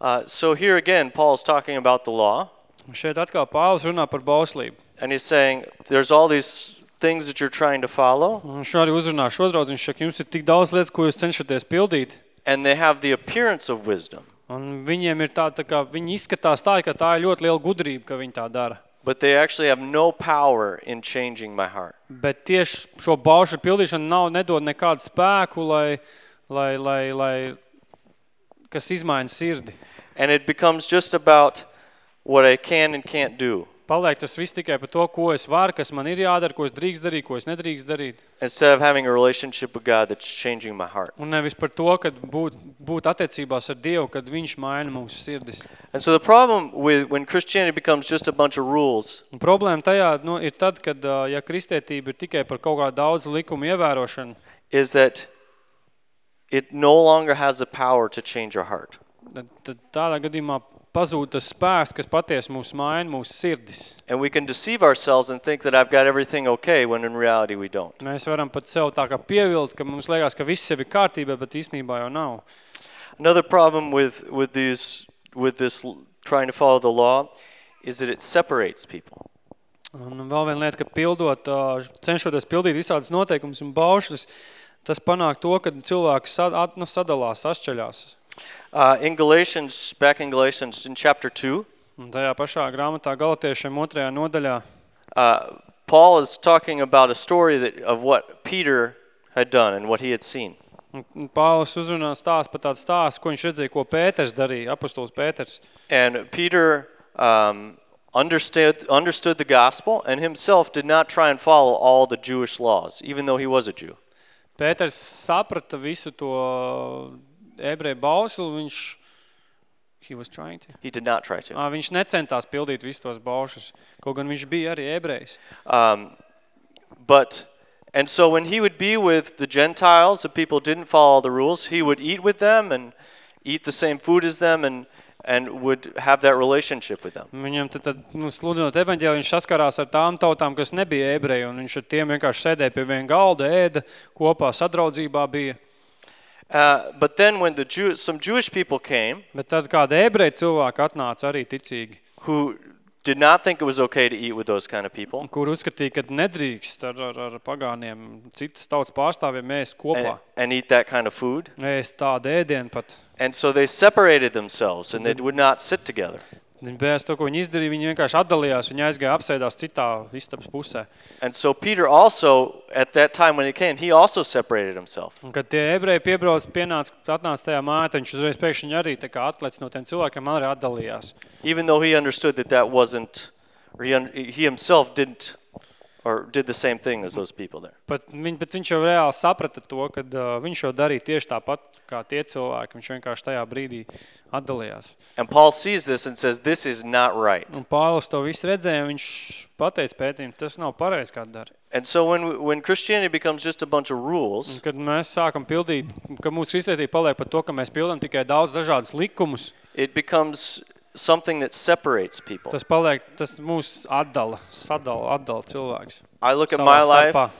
Uh, so here again, Paul's talking about the law, Un šeit atkal Pāvils runā par bauslību. and he's saying there's all these things that you're trying to follow, Un šo arī uzrunā šodraudz, viņš saka, jums ir tik daudz lietas, ko jūs cenšaties pildīt, and they have the appearance of wisdom, un viņiem ir tā, tā kā, viņi izskatās tā, ka tā ir ļoti liela gudrība, ka viņi tā dara. but they actually have no power in changing my heart. Bet tieši šo baušu pildīšanu nav, nedod nekādu spēku, lai, lai, lai, lai kas izmaina sirdi. And it becomes just about what I can and can't do. Paliek tas viss tikai par to, ko es varu, kas man ir jādara, ko es drīkst darīt, ko es nedrīkst darīt. Instead of having a relationship with God that's changing my heart. Un nevis par to, kad būt, būt attiecībās ar Dievu, kad Viņš maina mūsu sirdis. And so the problem with when Christianity becomes just a bunch of rules Un problēma tajā nu, ir tad, kad, ā, ja kristietība ir tikai par kaut kādu daudz likumu ievērošanu, is that it no longer has the power to change our heart. Tad, tādā gadījumā pazūd tas spēks, kas patiesi mūs maina, mūsu sirdis. And we can deceive ourselves and think that I've got everything okay when in reality we don't. Mēs varam pat sev tā kā pievilt, ka mums liekas, ka viss sev ir kārtībā, bet īstenībā jau nav. Another problem with, with, these, with this trying to follow the law is that it separates people. Un vēl viena lieta, ka pildot, cenšoties pildīt visādas noteikumus un baušas, tas panāk to, ka cilvēki sad, nu, sadalās, sašķeļās. Uh, in Galatians, back in Galatians, in chapter 2, Un tajā pašā grāmatā Galatiešiem otrajā nodaļā uh, Paul is talking about a story that, of what Peter had done and what he had seen. un- un Pāvils uzrunā stāst par tādu stāstu, ko viņš redzēja, ko Pēters darīja, apostols Pēters. And Peter um, understood, understood the gospel and himself did not try and follow all the Jewish laws, even though he was a Jew. Pēters saprata visu to ebreju bauslu, viņš he was trying to. He did not try to. Viņš necentās pildīt visus tos baušus, kaut gan viņš bija arī ebrejs. Um, but, and so when he would be with the Gentiles, the people didn't follow the rules, he would eat with them and eat the same food as them and, and would have that relationship with them. Viņam tad, tad nu, sludinot evaņģēli, viņš saskarās ar tām tautām, kas nebija ebreji, un viņš ar tiem vienkārši sēdēja pie viena galda, ēda, kopā sadraudzībā bija. Uh, but then when the Jew, some Jewish people came Bet tad kāda ebreja cilvēka atnāca arī ticīgi, who did not think it was okay to eat with those kind of people, kur uzskatīja, ka nedrīkst ar, ar, ar pagāniem citas tautas pārstāvjiem ēst kopā. and, and eat that kind of food. Ēst tādu ēdienu pat. And so they separated themselves and they would not sit together. Viņi bez to, ko viņi izdarīja, viņi vienkārši atdalījās, viņi aizgāja apsēdās citā istabas pusē. And so Peter also, at that time when he came, he also separated himself. Un kad tie ebreji piebrauc, pienāca, atnāca tajā mājā, tad viņš uzreiz pēkšņi arī tā kā atlec no tiem cilvēkiem, arī atdalījās. Even though he understood that that wasn't, or he, un, he himself didn't, or did the same thing as those people there. Bet, viņ, bet viņš jau reāli saprata to, ka uh, viņš jau darīja tieši tāpat kā tie cilvēki. Viņš vienkārši tajā brīdī atdalījās. And Paul sees this and says, this is not right. Un Pāvils to visu redzēja, un viņš pateica pētījumu, tas nav pareizi, kā dara. And so when, when Christianity becomes just a bunch of rules, Un kad mēs sākam pildīt, ka mūsu kristētība paliek par to, ka mēs pildam tikai daudz dažādus likumus, it becomes something that separates people. tas paliek, tas mūs atdala, sadala, atdala cilvēks. I look at savā my life starpā.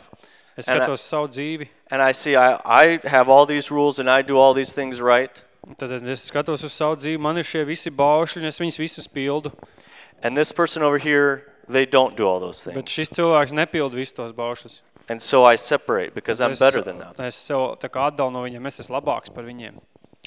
Es and I- skatos savu dzīvi, and I see I, I have all these rules and I do all these things right. un tad es skatos uz savu dzīvi, man ir šie visi baušļi, un es viņus visus pildu, And this person over here, they don't do all those bet things. šis cilvēks nepilda visus tos baušļus. And so I separate because I'm es, better than them. Es sev tā kā atdalu no viņiem, es esmu labāks par viņiem.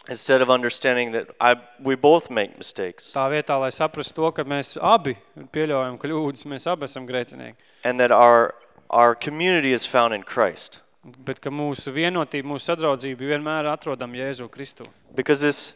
Instead of understanding that I, we both make mistakes Tā vietā, lai saprastu to, ka mēs abi pieļaujam kļūdas, mēs abi esam grēcinieki. and that our, our community is found in Christ. Bet ka mūsu vienotība, mūsu sadraudzība vienmēr atrodam Jēzu Kristu. Because this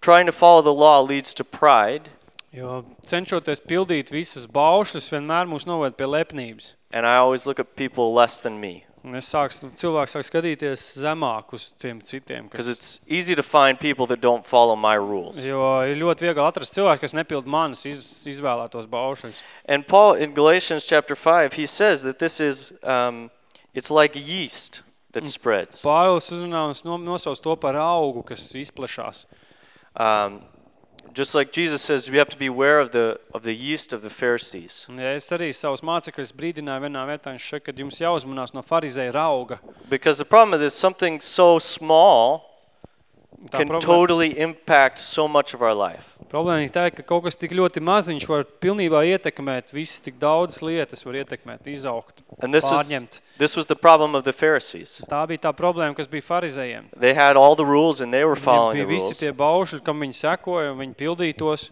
trying to follow the law leads to pride, Jo cenšoties pildīt visus baušus, vienmēr mūs noved pie lepnības. and I always look at people less than me. Un es sāku, cilvēks sāk skatīties zemāk uz tiem citiem. Because Kas, it's easy to find people that don't follow my rules. jo ir ļoti viegli atrast cilvēks, kas nepild manas iz, izvēlētos baušus. And Paul in Galatians chapter 5, he says that this is, um, it's like yeast that spreads. Pāvils uzrunā un no- nosauc to par augu, kas izplešās. Um, just like Jesus says, we have to be aware of the, of the yeast of the Pharisees. Un, ja es arī savus mācekļus brīdināju vienā vietā, viņš saka, ka jums jāuzmanās no farizēja rauga. Because the problem is something so small Tā can problēma, totally impact so much of our life. problēma ir tā, ka kaut kas tik ļoti maziņš var pilnībā ietekmēt, visas tik daudzas lietas var ietekmēt, izaugt, And this is pārņemt. This was the problem of the Pharisees. Tā bija tā problēma, kas bija farizējiem. They had all the rules and they were Viņiem following the bija visi rules. tie baušļi, kam viņi sekoja, un viņi pildītos,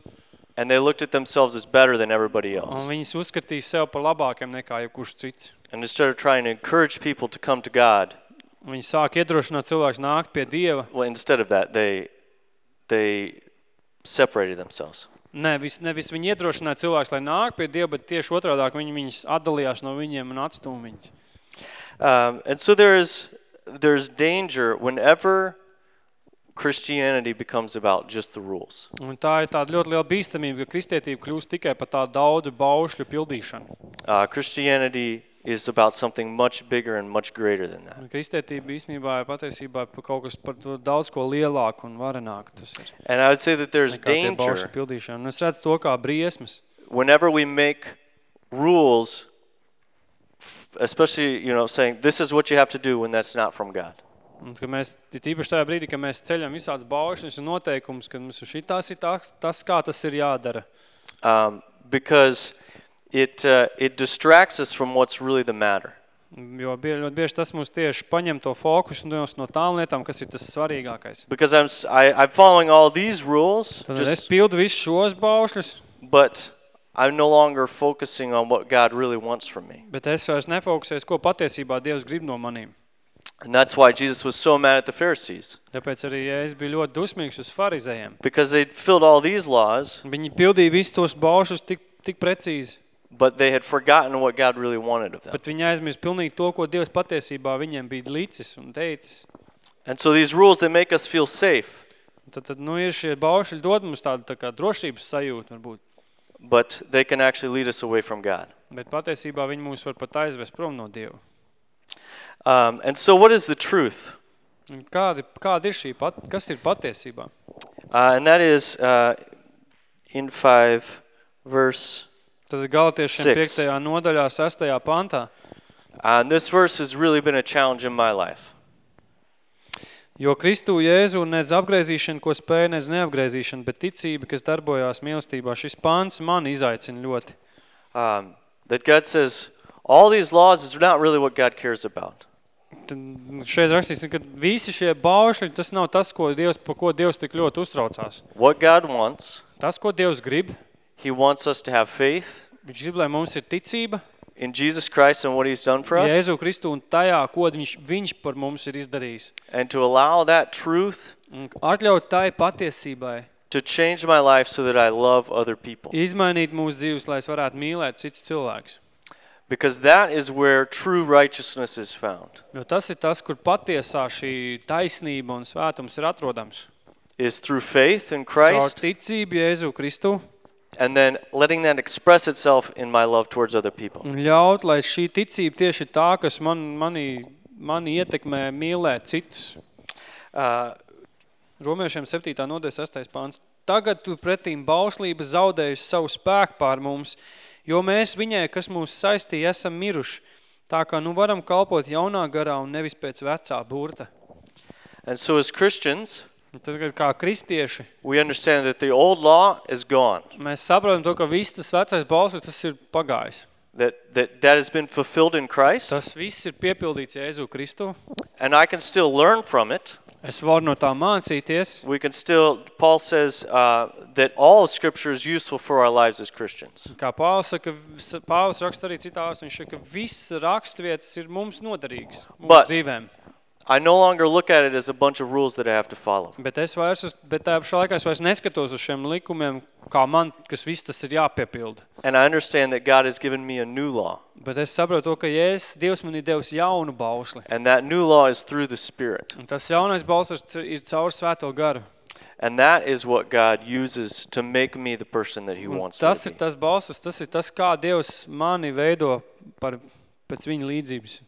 And they looked at themselves as better than everybody else. un viņus uzskatīja sev par labākiem nekā jebkurš cits. And instead of trying to encourage people to come to God, Viņi sāk iedrošināt cilvēks nākt pie Dieva, well, instead of that, they they separated themselves. Nevis, nevis viņi iedrošināja cilvēks, lai nāk pie Dieva, bet tieši otrādāk viņi viņus atdalījās no viņiem un atstūma viņus. Um, and so there is there's danger whenever Christianity becomes about just the rules. Un tā ir tāda ļoti liela bīstamība, ka kristietība kļūst tikai par tādu daudzu baušļu pildīšanu. Uh, Christianity is about something much bigger and much greater than that. Un Kristietība īstenībā ir patiesībā par kaut kas par to daudz ko lielāku un varenāku tas ir. And I would say that there's Nekā tie baušļu danger pildīšana. Un es redzu to kā briesmas. whenever we make rules, f- especially you know saying this is what you have to do when that's not from God. Un, ka mēs, tīpaši tajā brīdī, kad mēs ceļam visādas baušļus un noteikumus, kad mums šitās ir tas, tas, kā tas ir jādara. Um, because it uh, it distracts us from what's really the matter. Jo bie, ļoti bieži tas mums tieši paņem to fokusu no, no tām lietām, kas ir tas svarīgākais. Because I'm s- I, am following all these rules, Tad es just, pildu visus šos baušļus, but I'm no longer focusing on what God really wants from me. bet es vairs nefokusēju, ko patiesībā Dievs grib no manīm. And that's why Jesus was so mad at the Pharisees Tāpēc arī es biju ļoti dusmīgs uz farizējiem. because they filled all these laws, Viņi pildīja visus tos baušļus tik, tik precīzi, but they had forgotten what God really wanted of them. bet viņi aizmirst pilnīgi to, ko Dievs patiesībā viņiem bija līdzis un teicis. And so these rules they make us feel safe, Un Tad, tad nu, ir šie baušļi dod mums tādu tā kā drošības sajūtu, varbūt. But they can actually lead us away from God. Bet patiesībā viņi mūs var pat aizvest prom no Dieva. Um, and so, what is the truth? Un Kādi, kāda ir šī, pat, kas ir patiesībā? Uh, and that is uh, in 5, verse. Tad Galatiešiem Six. 5. nodaļā, 6. pantā. Uh, and this verse has really been a challenge in my life. Jo Kristu Jēzu nez apgriezīšana, ko spēja, nez neapgriezīšana, bet ticība, kas darbojās mīlestībā. Šis pants man izaicina ļoti. Um, that God says all these laws is not really what God cares about. Tad šeit rakstīts, ka visi šie baušļi, tas nav tas, ko Dievs, par ko Dievs tik ļoti uztraucās. What God wants, Tas, ko Dievs grib, He wants us to have faith viņš grib, lai mums ir ticība in Jesus Christ and what He's done for us, Jēzu Kristu un tajā, ko viņš, viņš par mums ir izdarījis. and to allow that truth Un atļaut tai patiesībai to change my life so that I love other people. izmainīt mūsu dzīves, lai es varētu mīlēt cits cilvēks. Because that is where true righteousness is found, Jo tas ir tas, kur patiesā šī taisnība un svētums ir atrodams. is through faith in Caur Christ ticību Jēzu Kristu and then letting that express itself in my love towards other people. un ļaut, lai šī ticība tieši ir tā, kas man, mani, mani ietekmē mīlēt citus. Uh, Romiešiem 7. nodaļa 6. pāns. Tagad tu pretīm bauslība zaudējusi savu spēku pār mums, jo mēs viņai, kas mūs saistīja, esam miruši. Tā kā nu varam kalpot jaunā garā un nevis pēc vecā burta. and so, as Christians, Un Tad, kad kā kristieši, we understand that the old law is gone, mēs saprotam to, ka viss tas vecais balslis, tas ir pagājis. that, that that has been fulfilled in Christ, Tas viss ir piepildīts Jēzu Kristu. and I can still learn from it. Es varu no tā mācīties. We can still, Paul says uh, that all of Scripture is useful for our lives as Christians. Kā Pāvils saka, vis- Pāvils raksta arī citās, viņš saka, ka viss rakstvietas ir mums noderīgs, mūsu But- dzīvēm. I no longer look at it as a bunch of rules that I have to follow. Bet es vairs, uz- bet tā pašā laikā es vairs neskatos uz šiem likumiem, kā man, kas viss tas ir jāpiepilda. And I understand that God has given me a new law, Bet es saprotu to, ka Jēzus, Dievs man ir devis jaunu bausli. and that new law is through the Spirit. Un tas jaunais bauslis c- ir caur svēto garu. And that is what God uses to make me the person that He Un wants me tas to ir be. tas bauslis, tas ir tas, kā Dievs mani veido par, pēc viņa līdzības.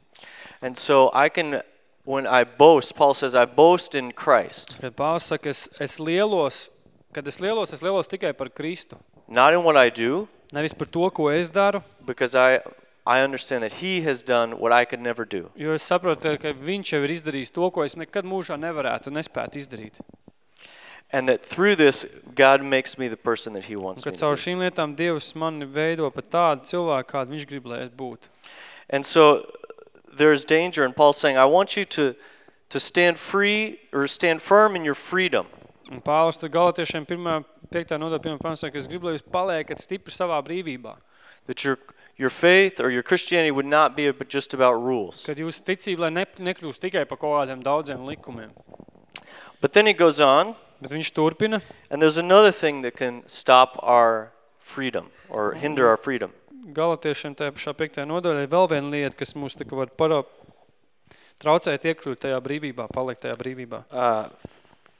And so I can, when I boast, Paul says, I boast in Christ, Kad Pāvils saka, es, es lielos, kad es lielos, es lielos tikai par Kristu. not in what I do, Nevis par to, ko es daru, because I, I understand that He has done what I could never do. jo es saprotu, ka viņš jau ir izdarījis to, ko es nekad mūžā nevarētu un nespētu izdarīt. And that through this, God makes me the person that He Un wants me kad to caur be. šīm lietām Dievs mani veido par tādu cilvēku, kādu viņš grib, lai es būtu. And so there's danger, and Paul's saying, I want you to, to stand free or stand firm in your freedom. Un Pāvils tad galotiešiem 1. 5. nodaļa 1. pants saka, es gribu, lai jūs paliekat stipri savā brīvībā. That your, your faith or your Christianity would not be just about rules. Kad jūsu ticība, lai ne, nekļūst tikai kaut kādiem daudziem likumiem. But then he goes on Bet viņš turpina. And there's another thing that can stop our freedom or hinder our freedom. Galatiešiem tajā pašā 5. nodaļā ir vēl viena lieta, kas mūs tika var parā traucēt iekļūt tajā brīvībā, palikt tajā brīvībā. Uh,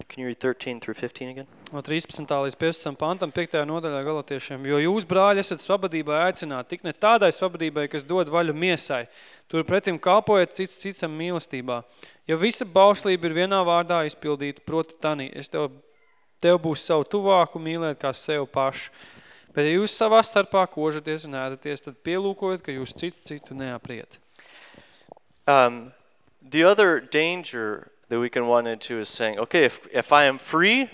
can you read 13 through 15 again? No 13. līdz 15. pantam 5. nodaļā galatiešiem. Jo jūs, brāļi, esat svabadībā aicināti, tik ne tādai svabadībai, kas dod vaļu miesai. Tur pretim kalpojiet cits citsam mīlestībā. Ja visa bauslība ir vienā vārdā izpildīta, proti tanī, es tev, tev būs savu tuvāku mīlēt kā sev pašu. Bet ja jūs savā starpā kožaties un ēdaties, tad pielūkojiet, ka jūs cits citu neapriet. Um, the other danger that we can run into is saying, okay, if, if I am free,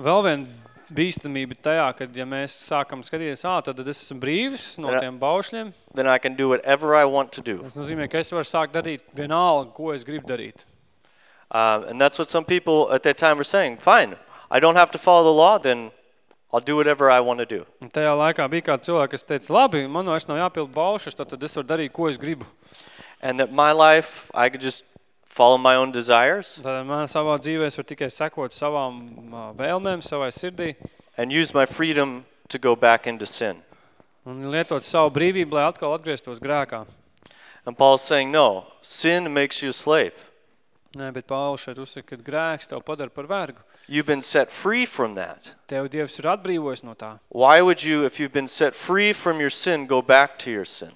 Vēl viena bīstamība tajā, kad ja mēs sākam skatīties, ā, tad es esmu brīvs no Jā. tiem baušļiem. then I can do whatever I want to do. Tas nozīmē, ka es varu sākt darīt vienalga, ko es gribu darīt. Um, and that's what some people at that time were saying. Fine, I don't have to follow the law, then I'll do whatever I want to do. Un tajā laikā bija kāds cilvēks, kas teica, labi, man vairs nav jāpild baušas, tad, tad es varu darīt, ko es gribu. And that my life, I could just follow my own desires Tad man savā dzīvē es varu tikai sekot savām ā, vēlmēm, savai sirdī and use my freedom to go back into sin. un lietot savu brīvību, lai atkal atgrieztos grēkā. And Paul's saying, no, sin makes you a slave. Nē, bet Pāvils šeit uzsaka, ka grēks tev padara par vergu. You've been set free from that. Tev Dievs ir atbrīvojis no tā. Why would you, if you've been set free from your sin, go back to your sin?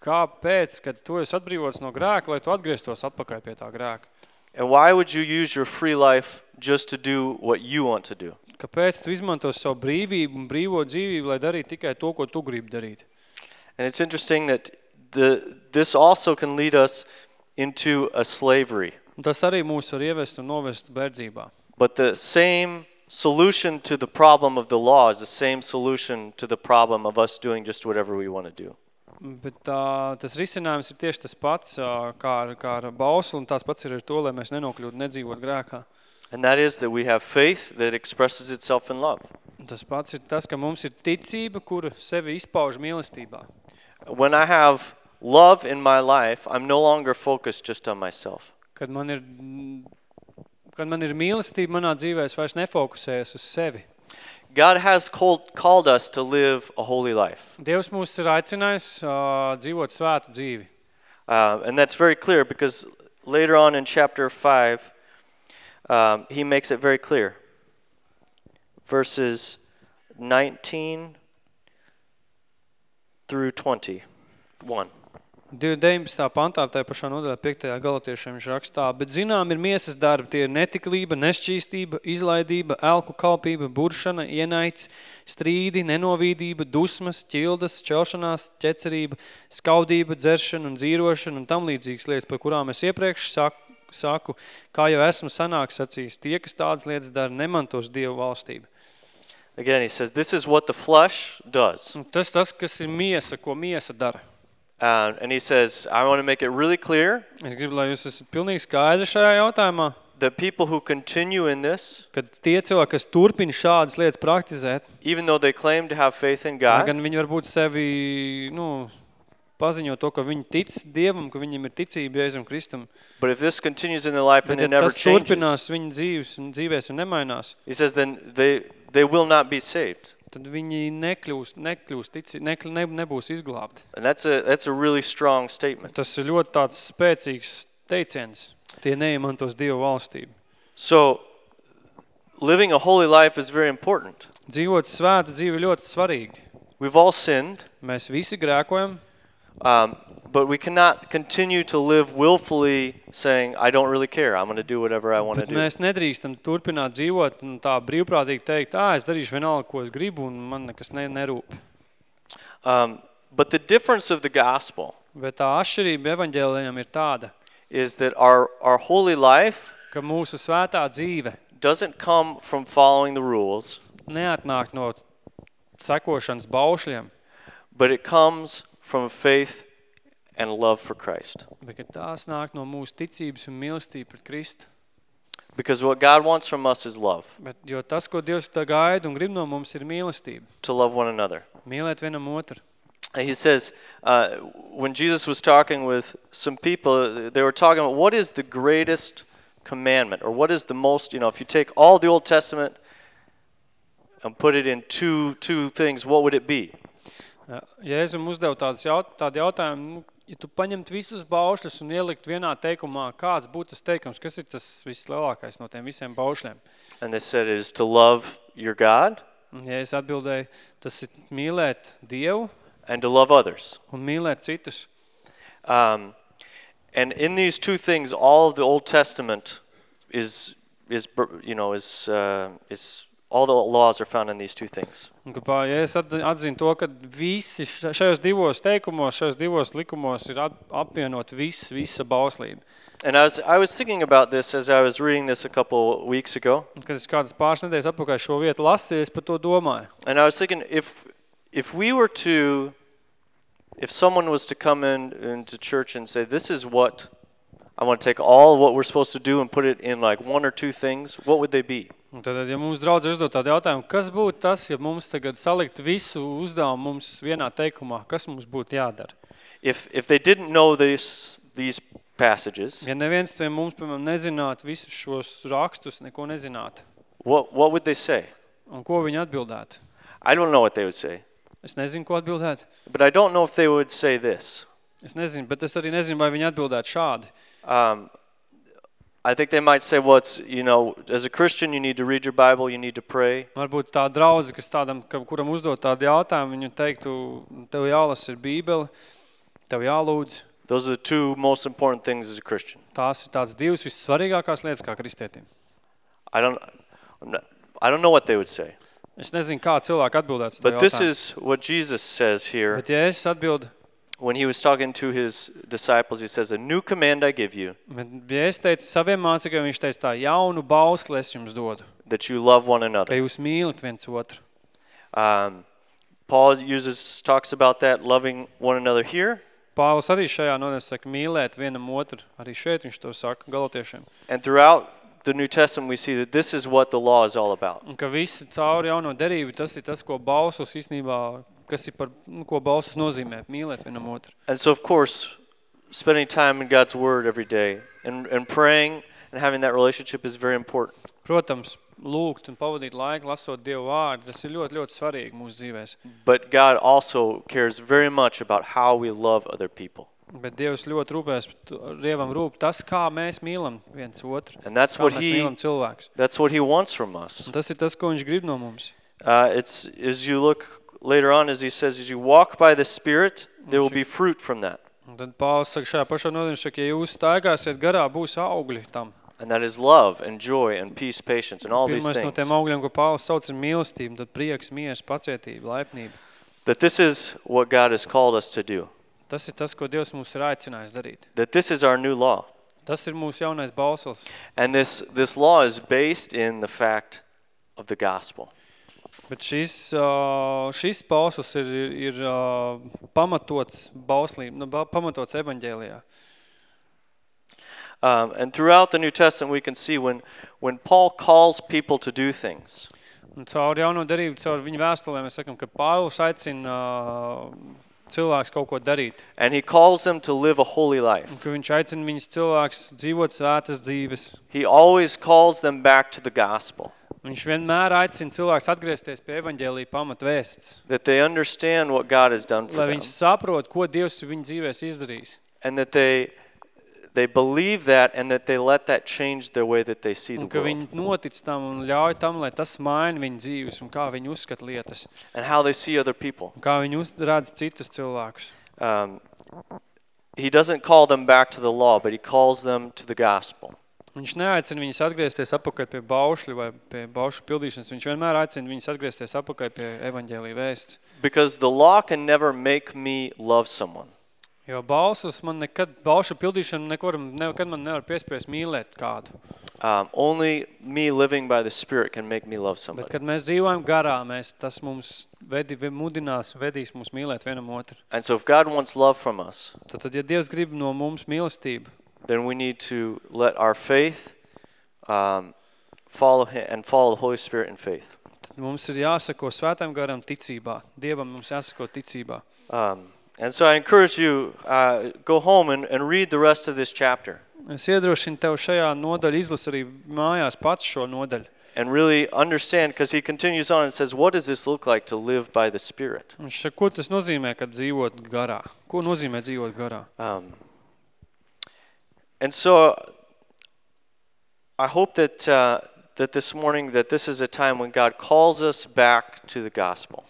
Kāpēc, kad tu esi atbrīvots no grēka, lai tu atgrieztos atpakaļ pie tā grēka? And why would you use your free life just to do what you want to do? Kāpēc tu izmanto savu brīvību un brīvo dzīvību, lai darītu tikai to, ko tu gribi darīt? And it's interesting that the, this also can lead us into a slavery. Un tas arī mūs var ievest un novest verdzībā. But the same solution to the problem of the law is the same solution to the problem of us doing just whatever we want to do. Bet tā, tas risinājums ir tieši tas pats ā, kā ar, kā ar bauslu, un tās pats ir ar to, lai mēs nenokļūtu nedzīvot grēkā. And that is that we have faith that expresses itself in love. Un tas pats ir tas, ka mums ir ticība, kura sevi izpauž mīlestībā. When I have love in my life, I'm no longer focused just on myself. Kad man ir, kad man ir mīlestība manā dzīvē, es vairs nefokusējos uz sevi. God has called, called us to live a holy life. Dievs mūs ir aicinājis uh, dzīvot svētu dzīvi. Uh, and that's very clear because later on in chapter 5, um, he makes it very clear. Verses 19 through 21. 19. pantā, tajā pašā nodaļā 5. galatiešiem viņš rakstā, bet zinām ir miesas darbi, tie ir netiklība, nešķīstība, izlaidība, elku kalpība, buršana, ienaids, strīdi, nenovīdība, dusmas, ķildas, čelšanās, ķecerība, skaudība, dzeršana un dzīrošana un tam līdzīgas lietas, par kurām es iepriekš saku, saku kā jau esmu sanāk sacījis, tie, kas tādas lietas dara, nemantos Dievu valstību. Again, he says, This is what the flesh does. Tas tas, kas ir miesa, ko miesa dara. Uh, and he says, I want to make it really clear Es gribu, lai jūs esat pilnīgi skaidri šajā jautājumā, that people who continue in this, kad tie cilvēki, kas turpina šādas lietas praktizēt, even though they claim to have faith in Lai God, gan viņi varbūt sevi, nu, paziņo to, ka viņi tic Dievam, ka viņiem ir ticība Jēzum Kristum. but if this continues in their life and Bet it ja never tas changes, turpinās viņa dzīves un dzīvēs un nemainās, he says, then they, they will not be saved. Tad viņi nekļūst, nekļūst tici, nekļ, ne, nebūs izglābti. And that's a, that's a really strong statement. Tas ir ļoti tāds spēcīgs teiciens. Tie neiemantos Dievu valstību. So, living a holy life is very important. Dzīvot svētu dzīvi ir ļoti svarīgi. We've all sinned, Mēs visi grēkojam, um, but we cannot continue to live willfully saying, I don't really care. I'm going to do whatever I want to bet do. mēs nedrīkstam turpināt dzīvot un tā brīvprātīgi teikt, ā, es darīšu vienalga, ko es gribu un man nekas ne, nerūp. Um, but the difference of the gospel Bet tā atšķirība evaņģēlijam ir tāda, is that our, our holy life ka mūsu svētā dzīve doesn't come from following the rules, neatnāk no sekošanas baušļiem, but it comes from faith and love for Christ. bet ka tās nāk no mūsu ticības un Kristu. Because what God wants from us is love, Bet, jo tas, ko Dievs tā gaida un grib no mums, ir mīlestība. to love one another. Mīlēt vienam otru. And He says, uh, when Jesus was talking with some people, they were talking about what is the greatest commandment? Or what is the most, you know, if you take all the Old Testament and put it in two, two things, what would it be? Ja, Jēzum uzdev tāds jaut, tādu jautājumu, nu, ja tu paņemt visus baušļus un ielikt vienā teikumā, kāds būtu tas teikums, kas ir tas vislielākais no tiem visiem baušļiem? And they said it is to love your God Un Jēzus atbildēja, tas ir mīlēt Dievu and to love others. un mīlēt citus. Um, and in these two things, all of the Old Testament is, is you know, is, uh, is all the laws are found in these two things. Un ka pā- Jēzus atzi- atzina to, ka visi šajos divos teikumos, šajos divos likumos ir apvienot viss, visa bauslība. And I was, I was thinking about this as I was reading this a couple weeks ago. Kad es kādas pāris nedēļas atpakaļ šo vietu lasīju, es par to domāju. And I was thinking if, if we were to, if someone was to come in into church and say, this is what, I want to take all of what we're supposed to do and put it in like one or two things, what would they be? Un tad, ja mums draudz uzdot tādu jautājumu, kas būtu tas, ja mums tagad salikt visu uzdevumu mums vienā teikumā, kas mums būtu jādara? If, if they didn't know this, these passages, Ja neviens no mums, piemēram, nezinātu visus šos rakstus, neko nezinātu, what, what would they say? un ko viņi atbildētu? I don't know what they would say. Es nezinu, ko atbildēt. But I don't know if they would say this. Es nezinu, bet es arī nezinu, vai viņi atbildētu šādi. Um, I think they might say, well, it's, you know, as a Christian, you need to read your Bible, you need to pray. Varbūt tā draudze, kas tādam, ka- kuram uzdot tādu jautājumu, viņu teiktu, tev jālasa ir bībele, tev jālūdz. Those are the two most important things as a Christian. Tās ir tādas divas vissvarīgākās lietas kā kristietim. I don't, I'm not, I don't know what they would say. Es nezinu, kā cilvēki atbildētu uz to But this jautājumu. is what Jesus says here. Bet ja es atbildu, When he was talking to his disciples, he says, A new command I give you, bet ja es teicu saviem mācekļiem, viņš teica tā, jaunu bausli es jums dodu, that you love one ka another. jūs mīlat viens otru. Um, Paul uses, talks about that, loving one another here. Pāvils arī šajā nodaļā saka mīlēt vienam otru. Arī šeit viņš to saka galotiešiem. And throughout the New Testament, we see that this is what the law is all about. Un ka visi cauri jauno derību, tas ir tas, ko bausus īstenībā, kas ir par, nu, ko bausus nozīmē, mīlēt vienam otru. And so, of course, spending time in God's Word every day and, and praying and having that relationship is very important. Protams, lūgt un pavadīt laiku, lasot Dievu vārdu, tas ir ļoti, ļoti svarīgi mūsu dzīvēs. But God also cares very much about how we love other people. Bet Dievs ļoti rūpēs, Dievam rūp tas, kā mēs mīlam viens otru. And that's Kā what mēs he, mīlam cilvēkus. that's what he wants from us. Un tas ir tas, ko viņš grib no mums. Uh, it's as you look later on, as he says, as you walk by the Spirit, there will be fruit from that. Un tad Pāvils saka šajā pašā ja jūs staigāsiet garā, būs augļi tam. And that is love and joy and peace, patience, and all these Pirmais no things. tiem augļiem, ko Pāvils sauc, ir mīlestība, tad prieks, miers, pacietība, laipnība. That this is what God has called us to do. Tas ir tas, ko Dievs mūs ir aicinājis darīt. That this is our new law. Tas ir mūsu jaunais. And this, this law is based in the fact of the gospel. Bet šis, ā, šis balsls ir, ir, ir ā, pamatots bauslība, nu, ba- pamatots evaņģēlijā. Um, and throughout the New Testament, we can see when, when Paul calls people to do things, Un caur jauno darību, caur viņu vēstulēm mēs sakam, ka Pāvils aicina ā, cilvēks kaut ko darīt. and he calls them to live a holy life. Un ka viņš aicina viņus cilvēks dzīvot svētas dzīves. He always calls them back to the gospel, Viņš vienmēr aicina cilvēks atgriezties pie evaņģēlīja pamatvēsts. that they understand what God has done for Lai them, viņš saprot, ko Dievs ir viņa dzīvēs izdarījis. and that they, they believe that and that they let that change the way that they see the Un ka world viņi notic tam un ļauj tam, lai tas maina viņa dzīves un kā viņi uzskata lietas. and how they see other people. Un kā viņi uz- redz citus cilvēkus. Um, he doesn't call them back to the law, but he calls them to the gospel. Viņš neaicina viņus atgriezties apakaļ pie baušļu vai pie baušļu pildīšanas. Viņš vienmēr aicina viņus atgriezties apakaļ pie evaņģēlīja vēsts. Because the law can never make me love someone. Jo bauslis man nekad, baušu pildīšana nekur, nekad man nevar piespies mīlēt kādu. Um, only me living by the Spirit can make me love Bet, somebody. kad mēs dzīvojam garā, mēs, tas mums vedi, mudinās, vedīs mums mīlēt vienam otru. And so if God wants love from us, Tad, tad, ja Dievs grib no mums mīlestību, then we need to let our faith um, follow him and follow the Holy Spirit in faith. mums ir jāsako svētam garam ticībā. Dievam mums jāsako ticībā. Um, and so I encourage you, uh, go home and, and read the rest of this chapter. Es iedrošinu tev šajā nodaļā izlas arī mājās pats šo nodaļu. and really understand because he continues on and says, What does this look like to live by the Spirit? Saka, ko tas nozīmē, kad dzīvot garā? Ko nozīmē dzīvot garā? Um, and so I hope that, uh, that this morning that this is a time when God calls us back to the gospel.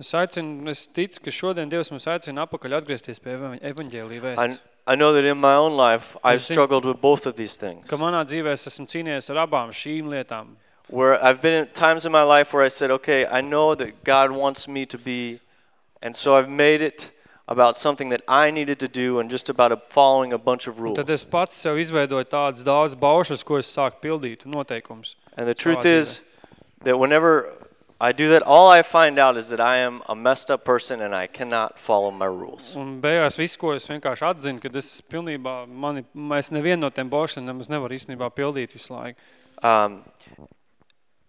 Es aicinu, es ticu, ka šodien Dievs mums aicina atgriezties pie evaņģēlī I, vēsts. I know that in my own life I've struggled with both of these things. Ka manā dzīvē es esmu cīnījies ar abām šīm lietām. Where I've been in times in my life where I said, okay, I know that God wants me to be, and so I've made it about something that I needed to do and just about a, following a bunch of Un rules. tad es pats sev izveidoju tādas daudz baušas, ko es sāku pildīt, noteikums. And the Savā truth dzīvē. is that whenever I do that, all I find out is that I am a messed up person and I cannot follow my rules. Un beigās viss, ko es vienkārši atzinu, ka es esmu pilnībā, mani, es nevienu no tiem baušiem nemaz nevaru īstenībā pildīt visu laiku. Um,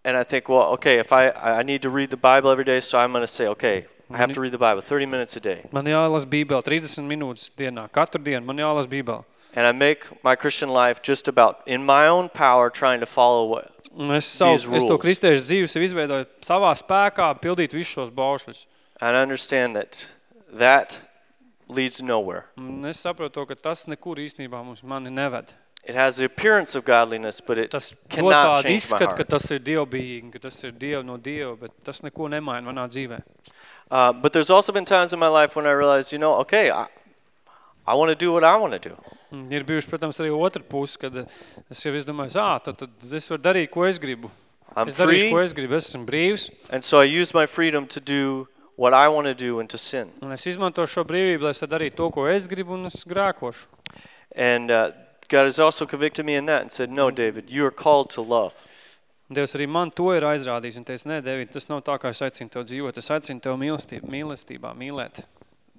and I think, well, okay, if I, I need to read the Bible every day, so I'm going to say, okay, I have to read the Bible 30 minutes a day. Man jālasa bībeli 30 minūtes dienā, katru dienu man jālasa bībeli. And I make my Christian life just about, in my own power, trying to follow what. Un es, savu, These es to rules. kristiešu dzīvi sev izveidoju savā spēkā pildīt visus šos baušļus. And I understand that that leads nowhere. Un es saprotu, to, ka tas nekur īstenībā mums mani neved. It has the appearance of godliness, but it Tas dod cannot tādu change my izskatu, ka heart. tas ir dievbijīgi, ka tas ir diev no dieva, bet tas neko nemaina manā dzīvē. Uh, but there's also been times in my life when I realized, you know, okay, I, I want to do what I want to do. Un Ir bijuši, protams, arī otra puse, kad es jau izdomāju, ā, tad, tad es varu darīt, ko es gribu. I'm es darīšu, free, ko es gribu, es esmu brīvs, and so I use my freedom to do what I want to do and to sin. un es izmantošu šo brīvību, lai es darītu to, ko es gribu, un es grēkošu. And uh, God has also convicted me in that and said, no, David, you are called to love. Un Dievs arī man to ir aizrādījis, un teicis, nē, Devid, tas nav tā, kā es aicinu tev dzīvot, es aicinu tev mīlestību, mīlestībā, mīlēt.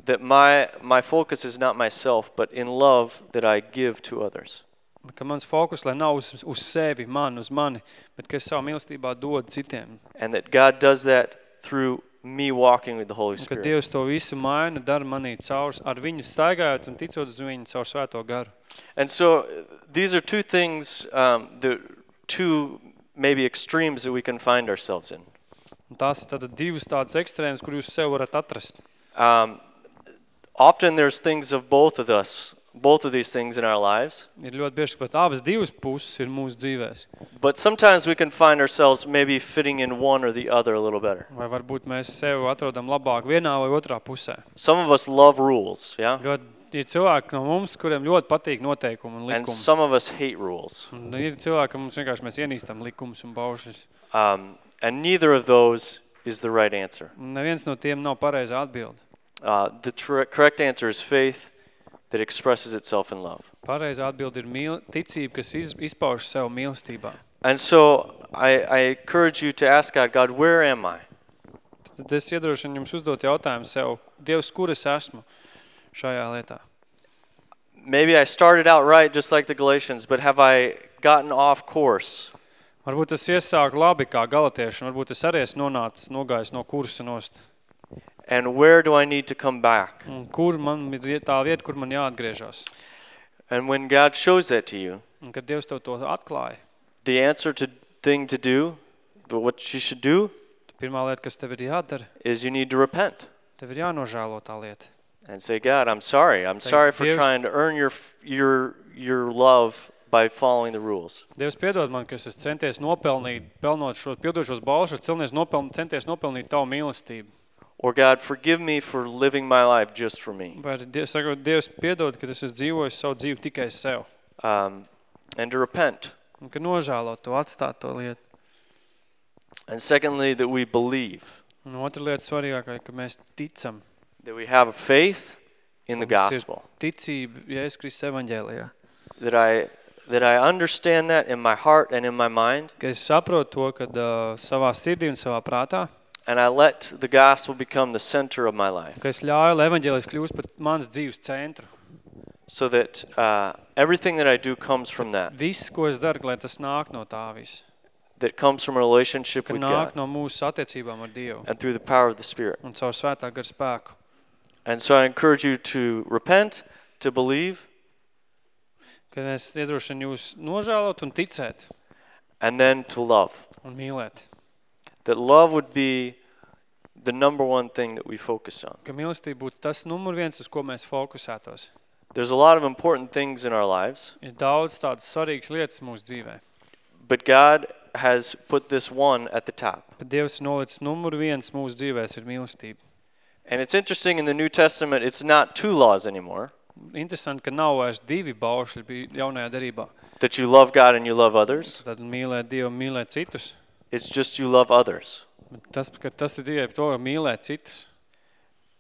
That my, my focus is not myself, but in love that I give to others. Un Ka mans fokus, lai nav uz, uz sevi, man, uz mani, bet ka es savu mīlestībā dodu citiem. And that God does that through me walking with the Holy Un ka Spirit. Dievs to visu maina, dara manī caurs, ar viņu staigājot un ticot uz viņu caur svēto garu. And so uh, these are two things, um, the two maybe extremes that we can find ourselves in. Un tās ir tātad divas tādas ekstrēmas, kur jūs sev varat atrast. Um, often there's things of both of us, both of these things in our lives. Ir ļoti bieži, ka pat abas divas puses ir mūsu dzīvēs. But sometimes we can find ourselves maybe fitting in one or the other a little better. Vai varbūt mēs sev atrodam labāk vienā vai otrā pusē. Some of us love rules, yeah? Ļoti ir cilvēki no mums, kuriem ļoti patīk noteikumi un And likumi. some of us hate rules. Un ir cilvēki, ka mums vienkārši mēs ienīstam likumus un baušļus. Um, and neither of those is the right answer. Un neviens no tiem nav pareizā atbilde. Uh, the tr- correct answer is faith that expresses itself in love. Pareizā atbilde ir mīl, ticība, kas iz, izpauž sev mīlestībā. And so I, I encourage you to ask God, God, where am I? Tad es iedrošinu jums uzdot jautājumu sev, Dievs, kur es esmu šajā lietā? Maybe I started out right, just like the Galatians, but have I gotten off course? Varbūt es iesāku labi kā galatieši, un varbūt es arī esmu nonācis, nogājis no kursa nost. And where do I need to come back? Un kur man ir tā vieta, kur man jāatgriežas? And when God shows that to you, Un kad Dievs tev to atklāja, the answer to thing to do, but what you should do, pirmā lieta, kas tev ir jādara, is you need to repent tev ir jānožēlo tā lieta. And say, God, I'm sorry. I'm sorry for Dievs- trying to earn your f- your your love by following the rules. Dievs piedod man, ka es esmu centies nopelnīt, pelnot šo, pildot šos balšus, cilnies nopeln, centies nopelnīt tavu mīlestību. Or God, forgive me for living my life just for me. Vai arī Dievs, sakot, Dievs piedod, ka es esmu dzīvojis savu dzīvi tikai sev. Um, and to repent. Un ka nožēlot to, atstāt to lietu. And secondly, that we believe Un otra lieta svarīgākā, ka mēs ticam. That we have a faith in the Mums ir gospel. Ticība, Jēzus Kristus evaņģēlijā. That I that I understand that in my heart and in my mind, Ka es saprotu to, ka uh, savā sirdī un savā prātā, and I let the gospel become the center of my life, ka es ļauju, lai evaņģēlijs kļūst par mans dzīves centru. so that uh, everything that I do comes from that. Viss, ko es daru, lai tas nāk no tā viss. That comes from a relationship Ka with nāk God no mūsu attiecībām ar Dievu and through the power of the Spirit. un caur svētā gara spēku. And so I encourage you to repent, to believe, Ka Kad mēs iedrošinām jūs nožēlot un ticēt and then to love. un mīlēt. That love would be the number one thing that we focus on. Ka mīlestība būtu tas numur viens, uz ko mēs fokusētos. There's a lot of important things in our lives, Ir daudz tādas svarīgas lietas mūsu dzīvē. but God has put this one at the top. Bet Dievs ir nolicis numur viens mūsu dzīvēs ir mīlestība. And it's interesting in the New Testament, it's not two laws anymore Interesanti, ka nav vairs divi baušļi bija jaunajā darībā. that you love God and you love others. Tad mīlēt Dievu, un mīlēt citus. It's just you love others. Bet Tas, ka tas ir tikai par to, ka mīlēt citus.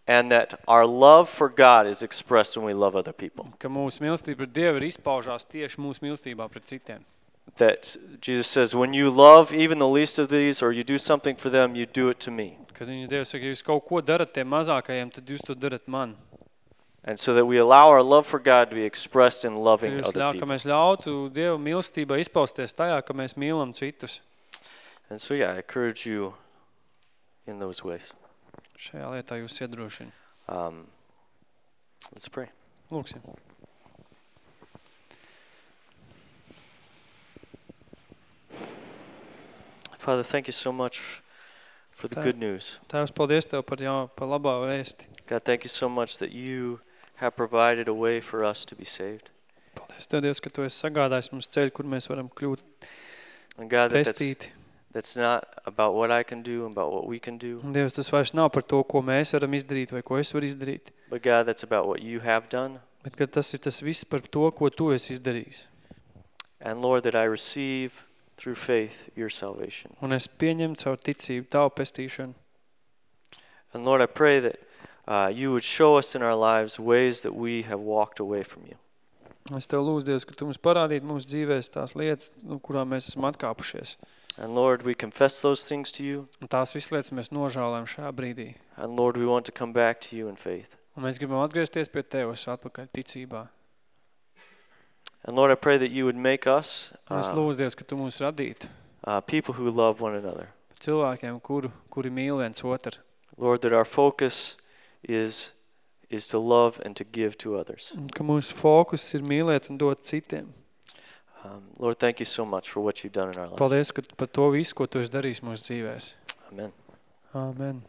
And that our love for God is expressed when we love other people. Ka mūsu mīlestība pret Dievu ir izpaužās tieši mūsu mīlestībā pret citiem. That Jesus says, when you love even the least of these or you do something for them, you do it to me. Kad viņa Dievs saka, ja jūs kaut ko darat tiem mazākajiem, tad jūs to darat man. And so that we allow our love for God to be expressed in Ka, loving jūs other ļau, ka people. mēs ļautu Dievu mīlestībā izpausties tajā, ka mēs mīlam citus. And so, yeah, I encourage you in those ways. Šajā lietā jūs iedrošina. Um, let's pray. Lūksim. Father, thank you so much for the Thank- good news. Tēvs, paldies Tev par, jau, par labā vēsti. God, thank you so much that you have provided a way for us to be saved. Paldies Tev, Dievs, ka Tu esi sagādājis mums ceļu, kur mēs varam kļūt And God, that that's, pestīti. that's not about what I can do and about what we can do, Un Dievs, tas vairs nav par to, ko mēs varam izdarīt vai ko es varu izdarīt. but God, that's about what you have done. Bet ka tas ir tas viss par to, ko Tu esi izdarījis. And Lord, that I receive through faith your salvation. Un es pieņemu caur ticību Tavu pestīšanu. And Lord, I pray that uh, you would show us in our lives ways that we have walked away from you. Es Tev lūdzu, Dievs, ka Tu mums parādītu mūsu dzīvēs tās lietas, nu, kurām mēs esam atkāpušies. And Lord, we confess those things to you. Un tās visas lietas mēs nožēlējam šajā brīdī. And Lord, we want to come back to you in faith. Un mēs gribam atgriezties pie Tevis atpakaļ ticībā. And Lord, I pray that you would make us Un es uh, lūdzu, Dievs, ka Tu mūs radītu uh, people who love one another. par cilvēkiem, kuru, kuri mīl viens otru. Lord, that our focus is is to love and to give to others. Un ka mūsu fokus ir mīlēt un dot citiem. Um, Lord, thank you so much for what you've done in our lives. Paldies ka par to visu, ko Tu esi darījis mūsu dzīvēs. Amen. Āmen.